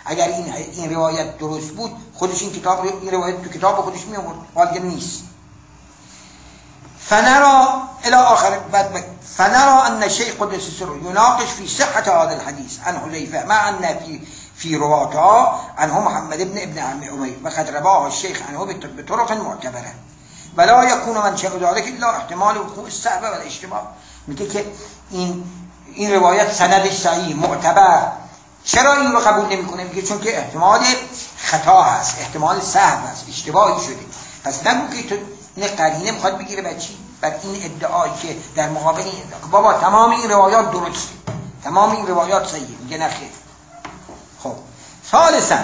اگر این این روایت درست بود خودش این کتاب این روایت تو کتاب خودش می آورد حال نیست. فنرى اخر بعد فنرى ان الشيخ قدس سره يناقش في صحه هذا الحديث عن حذيفه مع ان في في رواتها عنه محمد بن ابن عم عمير وقد رواه الشيخ عنه بطرق معتبره ولا يكون من شهد ذلك الا احتمال وقوع الصحبه والاشتباه میگه که این این روایت سندش صحیح معتبر. چرا این رو قبول نمی‌کنه؟ میگه چون که احتمال خطا هست احتمال سهو هست اشتباهی شده. پس نگو که تو این قرینه می‌خواد بگیره بر چی؟ بر این ادعایی که در مقابل این ادعا بابا تمام این روایات درسته. تمام این روایات صحیحه. میگه نخیر خب. ثالثا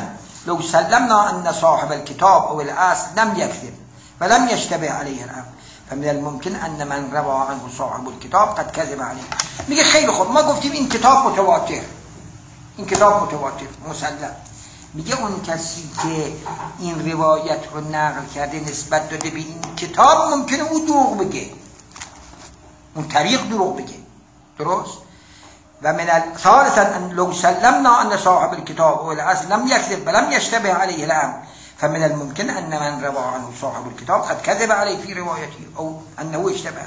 لو سلمنا ان صاحب الكتاب او الاصل لم يكذب ولم يشتبه عليه الامر. فمن الممكن ان من روى عنه صاحب الكتاب قد كذب عليه میگه خیلی خوب. ما گفتیم این کتاب متواتر. این کتاب متواتر. مسلم. میگه اون کسی که این روایت رو نقل کرده نسبت داده به این کتاب ممکنه او دروغ بگه. اون طریق دروغ بگه. درست؟ و من ثالثا ان لو سلمنا ان صاحب الكتاب هو الاصل لم يكذب ولم يشتبه عليه الامر فمن الممكن ان من روى عنه صاحب الكتاب قد كذب عليه في روايته او انه اشتبه.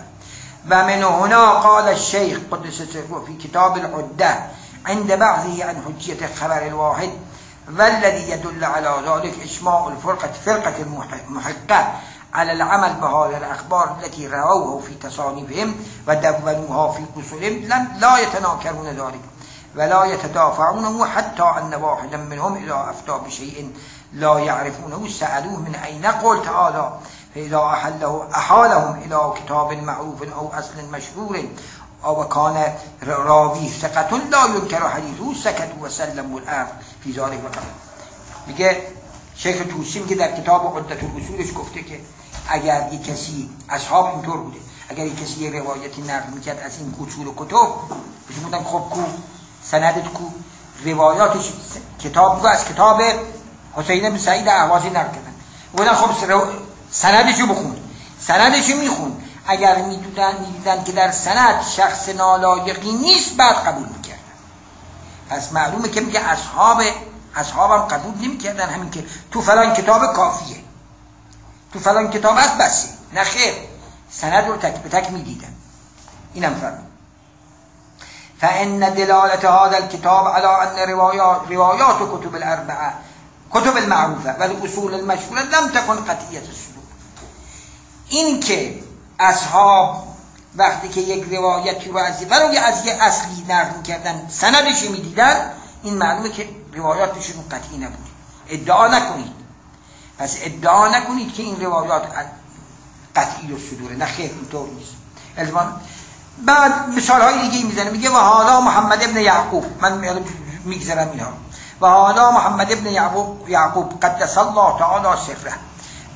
ومن هنا قال الشيخ قدس سره في كتاب العده عند بعضه عن حجية الخبر الواحد. والذي يدل على ذلك إجماع الفرقة فرقة المحقة على العمل بهذه الأخبار التي رووه في تصانيفهم ودونوها في أصولهم؟ لا يتناكرون ذلك ولا يتدافعونه حتى أن واحدا منهم إذا أفتى بشيء لا يعرفونه سألوه من أين قل تعالى فإذا أحله أحالهم إلى كتاب معروف أو أصل مشهور أو كان راوی ثقة لا ينكر حديثه سكتوا وسلموا الأمر ذلك وقت میگه شیخ توسی میگه در کتاب عدت الاصولش گفته که اگر یک کسی اصحاب اینطور بوده اگر یک کسی یه روایتی نقل می‌کرد از این اصول کتب بهشون بودن خب کو؟ سندت کو؟ روایاتش کتاب میگه از کتاب حسین بن سعید احوازی نقل کردن. بودن خب سندشو بخون. سندشو میخون. اگر میدودن می‌دیدن که در سند شخص نالایقی نیست بعد قبول می‌کردن پس معلومه که میگه اصحاب اصحابم قبول نمی‌کردن همین که تو فلان کتاب کافیه. تو فلان کتاب هست بسی نه خیر. سند رو تک به تک می‌دیدن. اینم فرمون فان دلالت هذا الكتاب على ان روايات كتب الاربعه كتب المعروفه و اصول المشهوره لم تكن قطعیت الصدور این که اصحاب وقتی که یک روایتی رو از برای از یه اصلی نقل کردن سندش می‌دیدن این معلومه که روایاتشون قطعی نبود ادعا نکنید. پس ادعا نکنید که این روایات قطعی و صدوره نه خیر اینطور نیست. الوان بعد مثال های دیگه می‌زنه. میگه و حالا محمد ابن یعقوب. من میگذرم اینها. و حالا محمد ابن یعقوب یعقوب قدس الله تعالی سره.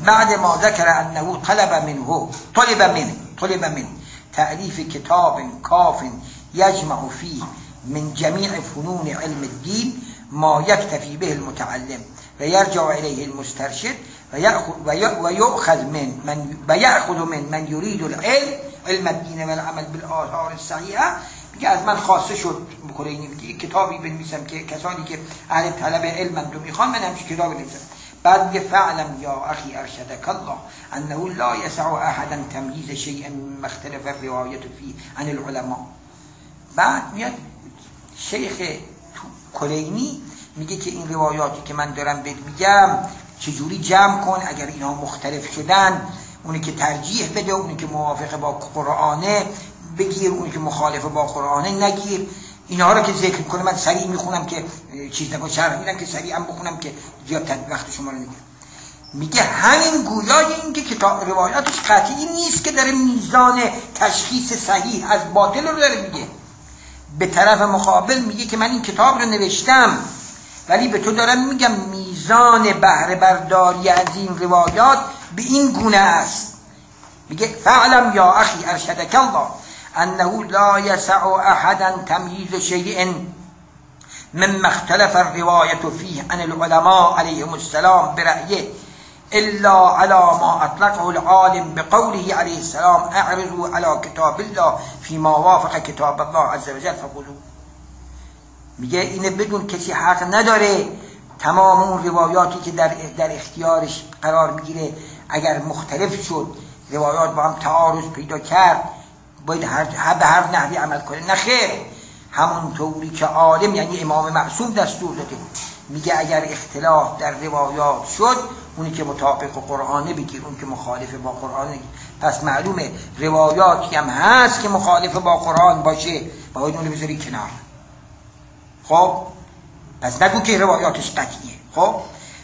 بعد ما ذكر انه طلب منه. طلب منه. طلب منه. تعريف كتاب كاف يجمع فيه من جميع فنون علم الدين ما يكتفي به المتعلم ويرجع إليه المسترشد ويأخذ من من ويأخذ من من يريد العلم علم الدين والعمل بالآثار الصحيحة میگه از من خواسته شد بکنه این کتابی بنویسم که کسانی که اهل طلب علم رو می‌خوان من همچین کتابی بنویسم بعد میگه فعلم یا اخی ارشدک الله انه لا يسع احدا تمييز شيء مختلف الروايه فيه عن العلماء. بعد میاد شیخ کلینی میگه که این روایاتی که من دارم بهت میگم چجوری جمع کن اگر اینا مختلف شدن اونی که ترجیح بده اونی که موافق با قرآنه بگیر اونی که مخالف با قرآنه نگیر. اینها رو که ذکر کنه من سریع می‌خونم که چیز نبا شرح میدم که سریع هم بخونم که زیاد وقت شما رو نگیر میگه همین گویای این که کتاب روایاتش قطعی نیست که داره میزان تشخیص صحیح از باطل رو داره میگه. به طرف مقابل میگه که من این کتاب رو نوشتم ولی به تو دارم میگم میزان بهره برداری از این روایات به این گونه است. میگه فعلم یا اخی ارشدک الله. انه لا يسع احدا تمييز شيء مما اختلف الرواية فيه عن العلماء عليهم السلام برأيه إلا على ما أطلقه العالم بقوله عليه السلام أعرضوا على كتاب الله فيما وافق كتاب الله عز وجل فقولوا. میگه اینه بدون کسی حق نداره تمام اون روایاتی که در, در اختیارش قرار می‌گیره اگر مختلف شد روایات با هم تعارض پیدا کرد باید هر به هر نحوی عمل کنه. نه خیر. همون طوری که عالم یعنی امام معصوم دستور داده. میگه اگر اختلاف در روایات شد اونی که مطابق قرآنه بگیر اون که مخالف با قرآن پس معلومه روایاتی هم هست که مخالف با قرآن باشه. باید اون بذاری کنار. خب؟ پس نگو که روایاتش قطعیه. خب؟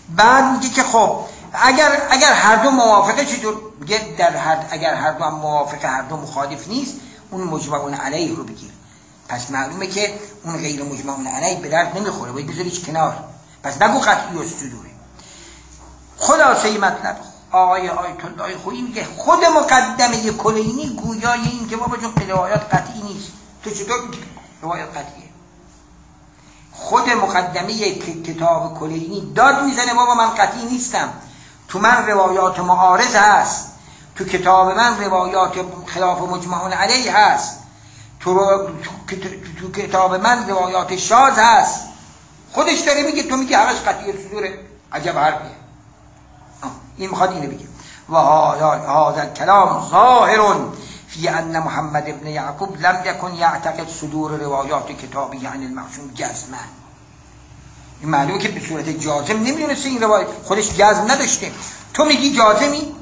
بعد میگه که خب اگر اگر هر دو موافقه چطور؟ میگه در هر اگر هر دو موافق هر دو مخالف نیست اون مجمعون علیه رو بگیر. پس معلومه که اون غیر مجمعون علیه به درد نمی‌خوره باید بذاریش کنار. پس نگو قطعی و صدوره خلاصه مطلب آقای آیت الله خویی میگه خود مقدمه کلینی گویای این که بابا چون روایات قطعی نیست. تو چطور روایات قطعیه؟ خود مقدمه کتاب کلینی داد می‌زنه بابا من قطعی نیستم. تو من روایات معارض هست. تو کتاب من روایات خلاف مجمعون علیه هست. تو, تو, کتاب من روایات شاز هست. خودش داره میگه تو میگه همش قطعی صدوره عجب حرفیه. این می‌خواد اینو بگه. و هذا الكلام ظاهر في ان محمد ابن يعقوب لم يكن يعتقد صدور روایات کتابی عن المعصوم جزما. این معلومه که به صورت جازم نمی‌دونسته این روایت. خودش جزم نداشته. تو میگی جازمی؟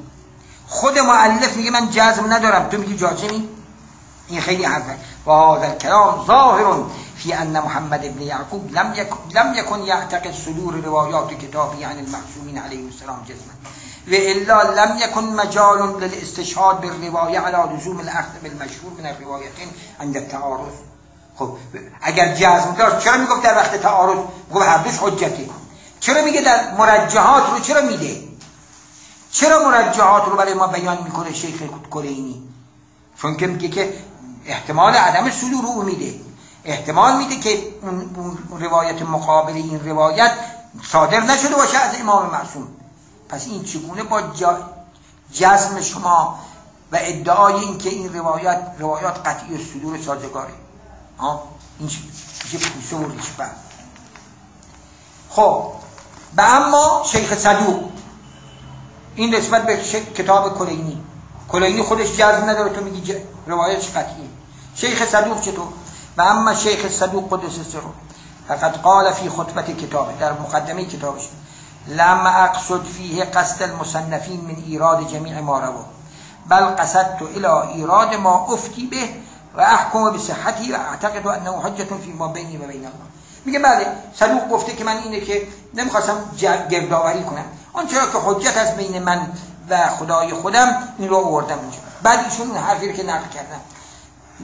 خود معلف میگه من جزم ندارم. تو میگی جازمی؟ این خیلی حرفه. و هذا الكلام ظاهر في أن محمد بن يعقوب لم يكن, لم يكن يعتقد صدور روايات كتابه عن المعصومين عليه السلام جزما. وإلا لم يكن مجال للاستشهاد بالرواية على لزوم الأخذ بالمشهور من الروايتين عند التعارض. خب اگر جزم داشت چرا می‌گفت در وقت تعارض؟ می‌گفت هر دوش حجته چرا میگه در مرجحات رو چرا میده؟ چرا مرجحات رو برای ما بیان می‌کنه شیخ کلینی؟ چون که میگه که احتمال عدم صدور رو میده. احتمال میده که اون روایت مقابل این روایت صادر نشده باشه از امام معصوم. پس این چگونه با جزم شما و ادعای این که این روایت روایات قطعی صدور سازگاره؟ ها؟ این چیز پوسه و ریشبه خب و اما شیخ صدوق این نسبت به کتاب کلینی. کلینی خودش جزم نداره تو میگی روایتش قطعی شیخ صدوق چطور؟ و اما شیخ صدوق قدس سرو. فقط قال فی خطبت کتابه در مقدمه کتابش. لم اقصد فیه قصد المصنفین من ایراد جمیع ما رو. بل قصدت الى ایراد ما افتی به احکم به صحتی و اعتقد انه حجت فی ما بینی و بین الله. میگه بله صدوق گفته که من اینه که نمی‌خواستم گردآوری کنم. آن چرا که حجت از بین من و خدای خودم این رو آوردم اونجا بعد ایشون اون حرفی که نقل کردم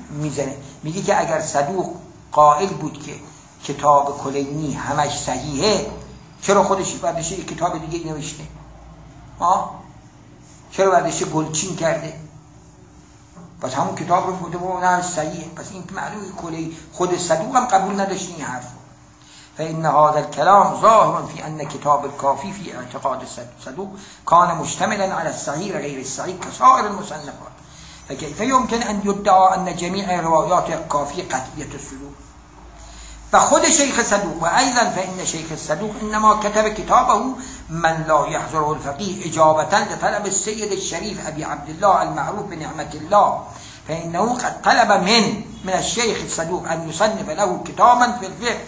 می‌زنه. میگه که اگر صدوق قائل بود که کتاب کلینی همش صحیحه چرا خودش بعدش کتاب دیگه نوشته؟ آه؟ چرا بعدش گلچین کرده؟ پس همون کتاب رو بوده و نه صحیحه. پس این معلومه کلی خود صدوق هم قبول نداشت این حرف فإن هذا الكلام ظاهر في أن كتاب الكافي في اعتقاد الصدوق كان مشتملا على الصحيح وغير الصحيح كسائر المصنفات. فكيف يمكن أن يدعى أن جميع روايات الكافي قطعية الصدوق فخود شيخ صدوق وأيضا فإن شيخ الصدوق إنما كتب كتابه من لا يحضره الفقيه إجابة لطلب السيد الشريف أبي عبد الله المعروف بنعمة الله. فإنه قد طلب من من الشيخ الصدوق أن يصنف له كتابا في الفقه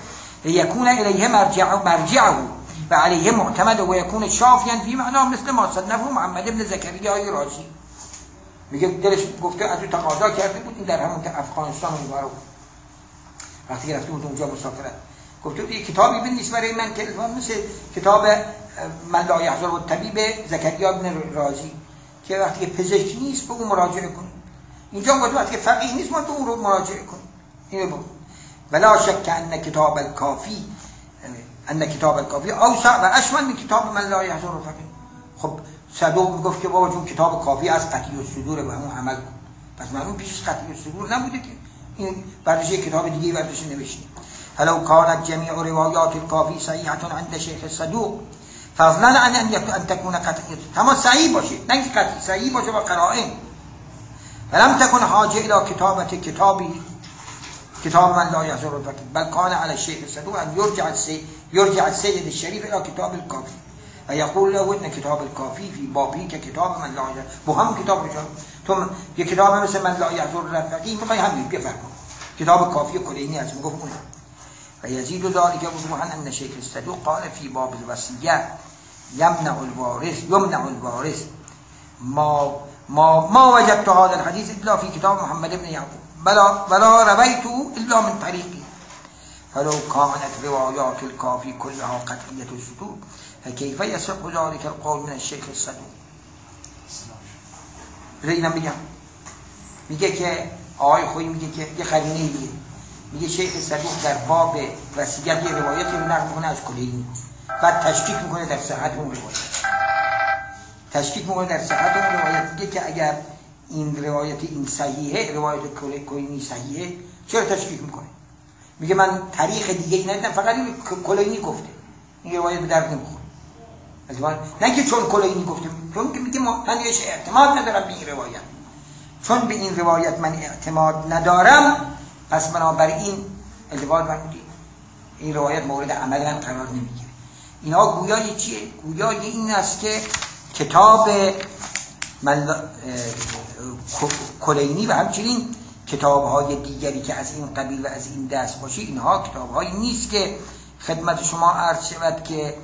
ليكون إليه مرجع مرجعه. وعليه معتمد ويكون شافيا في معناه مثل ما صنفه محمد بن زكريا رازي میگه دلش گفته از او تقاضا کرده بود این در همون افغانستان اونورا وقتی رفته بود اونجا مسافرت. گفته بود یه کتابی بنویس برای من که مثل کتاب من لا یحضر و طبیب زکریا بن رازی که وقتی پزشک نیست به اون مراجعه کنیم اینجا گفته وقتی فقیه نیست ما به اون رو مراجعه کنیم اینو بود ولا شک ان کتاب الکافی ان کتاب الکافی اوسع و اشمل من کتاب من لا یحضر و فقیه خب صدوق می‌گفت که بابا جون کتاب کافی از قطعی و صدور به همون عمل کن. پس معلوم پیشش قطعی و صدور نبوده که. این یک کتاب دیگه بعدش نوشتیم. فلو كانت جميع روايات الكافي صحيحة عند شيخ الصدوق فضلا ان ان تكون قطعية تمام صحیح باشه. نه اینکه قطعی صحیح باشه با قرائن. فلم تكن حاجه الى كتابة كتابي كتاب من لا الفقيه بل كان على الشيخ الصدوق ان يرجع السيد الشريف الى كتاب الكافي ويقول له إن كتاب الكافي في بابه كتاب من لا بو هم کتاب رو تو یه کتاب مثل من لا يحضر الفقيه میخوای همین بفهم کتاب کافی کلینی از میگفت اونه ويزيد ذلك وضوحا أن شيخ الصدوق قال في باب الوصية يمنع الوارث يمنع الوارث. ما ما ما وجدت هذا الحديث إلا في كتاب محمد بن يعقوب. بلا ولا رويته إلا من طريقي. فلو كانت روايات الكافي كلها قطعية الصدور فكيف يصح ذلك القول من الشيخ الصدوق. اینم بگم. میگه که آقای خویی میگه که یه خرینه دیگه میگه. شیخ صدوق در باب وصیت یه روایتی رو نقل می‌کنه از کلینی بعد تشکیک می‌کنه در صحت اون روایت. تشکیک می‌کنه در صحت اون روایت. میگه که اگر این روایت این صحیحه روایت کلینی صحیحه چرا تشکیک می‌کنه؟ میگه من طریق دیگه ای ندیدم فقط این کلینی گفته. این روایت به درد نمی‌خوره. نه که چون کلینی گفته چون که میگه من اعتماد ندارم به این روایت. چون به این روایت من اعتماد ندارم پس بنابراین التفات فرمودید این روایت مورد عمل من قرار نمی‌گیره. اینا گویای چیه؟ گویای این است که کتاب کلینی و همچنین کتاب های دیگری که از این قبیل و از این دست باشه اینها کتاب هایی نیست که خدمت شما عرض شود که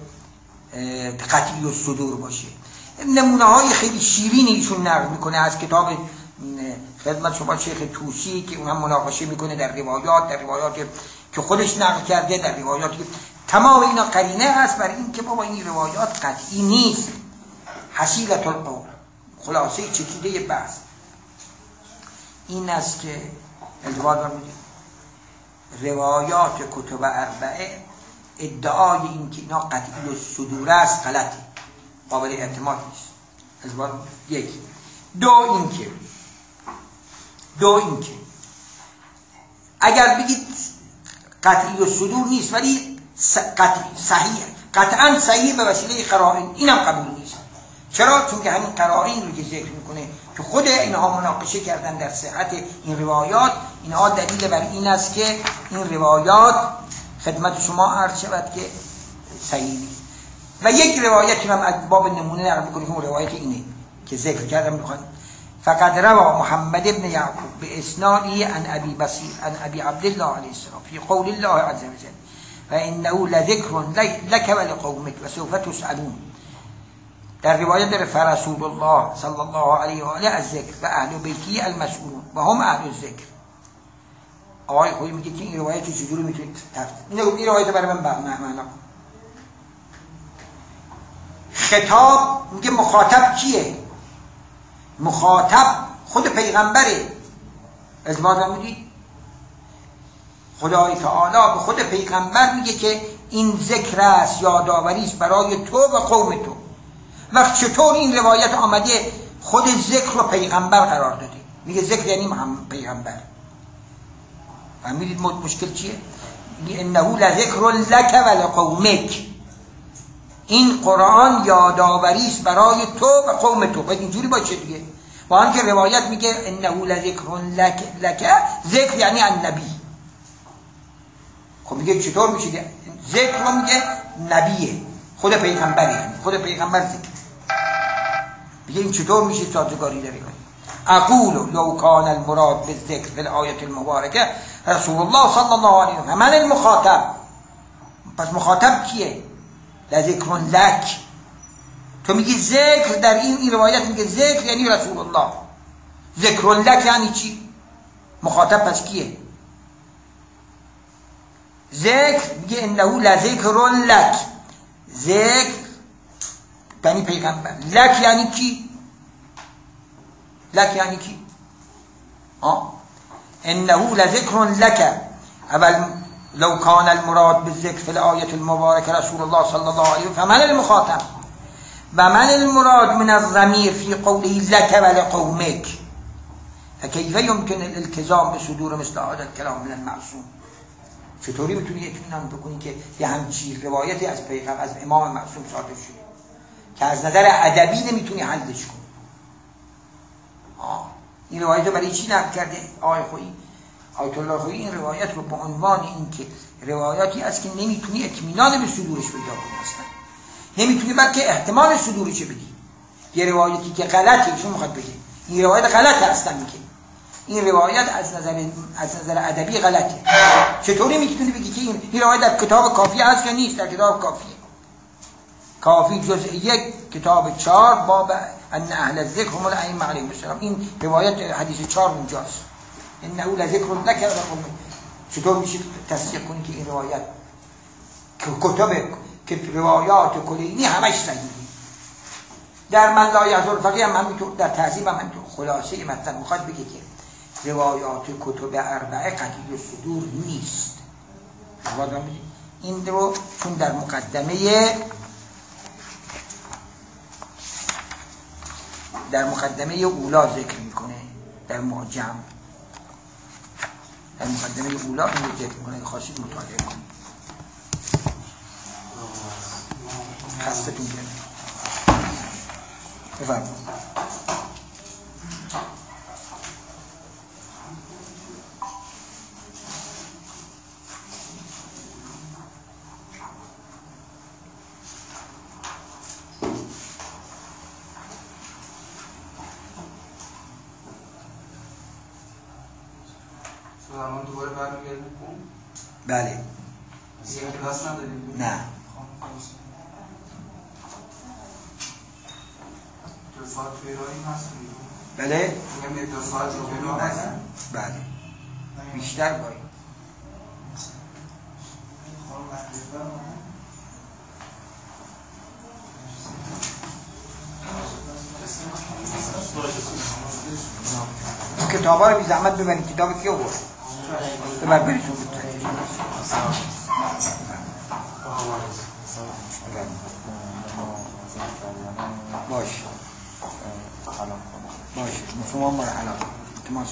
قطعی و صدور باشه. نمونه های خیلی شیرینی ایشون نقل می‌کنه از کتاب خدمت شما شیخ توسی که اون هم مناقشه می‌کنه در روایات در روایات که خودش نقل کرده در روایات تمام اینا قرینه است. برای اینکه بابا این روایات قطعی نیست. حسیلت القول خلاصه چکیده بحث. این است که روایات کتب اربعه ادعای این که اینا قطعی و صدور است غلطی قابل اعتماد نیست. از یک. دو اینکه دو اینکه اگر بگید قطعی و صدور نیست ولی قطعی صحیح قطعا صحیح به وسیله قرائن اینم قبول نیست. چرا؟ چون که همین قرائن رو که ذکر می‌کنه که خود اینها مناقشه کردن در صحت این روایات اینها دلیل بر این است که این روایات خدمت شما عرض شود که صحیح نیست. و یک روایتی هم از باب نمونه نقل می‌کنیم اون روایت اینه که ذکر کردم می‌خوان. فقد روا محمد ابن یعقوب به اسنادی عن ابی بصیر عن ابی عبدالله علیه السلام فی قول الله عز وجل. و انه لذکر لك ولقومك و سوف تسألون. در روایت در فرسول الله صلی الله علیه و آله از ذکر و اهل بیتی المسئولون و هم اهل ذکر آقای خویی میگه که این روایت رو چجوری می‌تونید تفسیر این روایت برای من معنا. خطاب میگه مخاطب کیه؟ مخاطب خود پیغمبره. ازبار نمودید خدای تعالی به خود پیغمبر میگه که این ذکر است یادآوری است برای تو و قوم تو. وقت چطور این روایت آمده خود ذکر رو پیغمبر قرار داده؟ میگه ذکر یعنی پیغمبر. فهمیدید مشکل چیه؟ انه لذکر لک و لقومک. این قرآن یادآوری است برای تو و قوم تو. باید اینجوری باشه دیگه. با آنکه روایت میگه انه لذکر لک, لک. ذکر یعنی النبی. خب میگه چطور میشه ذکر رو میگه نبیه. خود پیغمبری یعنی خود پیغمبر ذکر. میگه این چطور میشه سازگاری داره؟ اقول لو کان المراد بالذکر فی الآیت المبارکه رسول الله صلی الله علیه و من المخاطب. پس مخاطب کیه؟ لذکر لک. تو میگی ذکر در این روایت میگه ذکر یعنی رسول الله ذکر لک یعنی چی؟ مخاطب پس کیه؟ ذکر میگه انه لذکر لک. ذکر یعنی پیغمبر. لک یعنی کی؟ لک یعنی کی؟ آه؟ انه لذکر لک. اول لو كان المراد بالذكر في الآية المباركة رسول الله صلى الله عليه وسلم فمن المخاطب؟ ومن المراد من الضمير في قوله لك ولقومك فكيف يمكن الالتزام بصدور مثل هذا الكلام من المعصوم؟ چطوری می‌تونی اطمینان بکنی که یه همچی روایتی از پیغمبر از امام معصوم صادر شده؟ که از نظر ادبی نمی‌تونی حلش کنی. این روایت رو برای چی نقل کرده؟ آقای خویی؟ آیت الله خویی این روایت رو به عنوان اینکه روایاتی است که نمی‌تونی اطمینان به صدورش پیدا کنی اصلا. نمی‌تونی بلکه احتمال صدورش بدی. یه روایتی که غلطه ایشون می‌خواد بگه این روایت غلطه اصلا میگه. این روایت از نظر از نظر ادبی غلطه. چطوری می‌تونی بگی که این, این روایت در کتاب کافی هست یا نیست؟ در کتاب کافیه. کافی جزء یک کتاب چهار باب ان اهل الذکر هم الائمه علیهم السلام. این روایت حدیث چهار اونجاست انه لذکر لک چطور میشه تصدیق کنی که این روایت؟ که کتب که روایات کلینی همش صحیحه. در من لا یحضر فقیه هم همینطور در تحضیب هم همینطور خلاصه مطلب می‌خواد بگه که روایات کتب اربعه قطعی صدور نیست. این رو چون در مقدمه در مقدمه اولا ذکر می‌کنه در معجم. در مقدمه اولا این رو ذکر می‌کنه خواستید مطالعه کنید. خستتون کنید بفرمایید. کتابا رو بی زحمت ببرین. کتاب کی آورد ببر بود باش. باش. شما مرحله تماس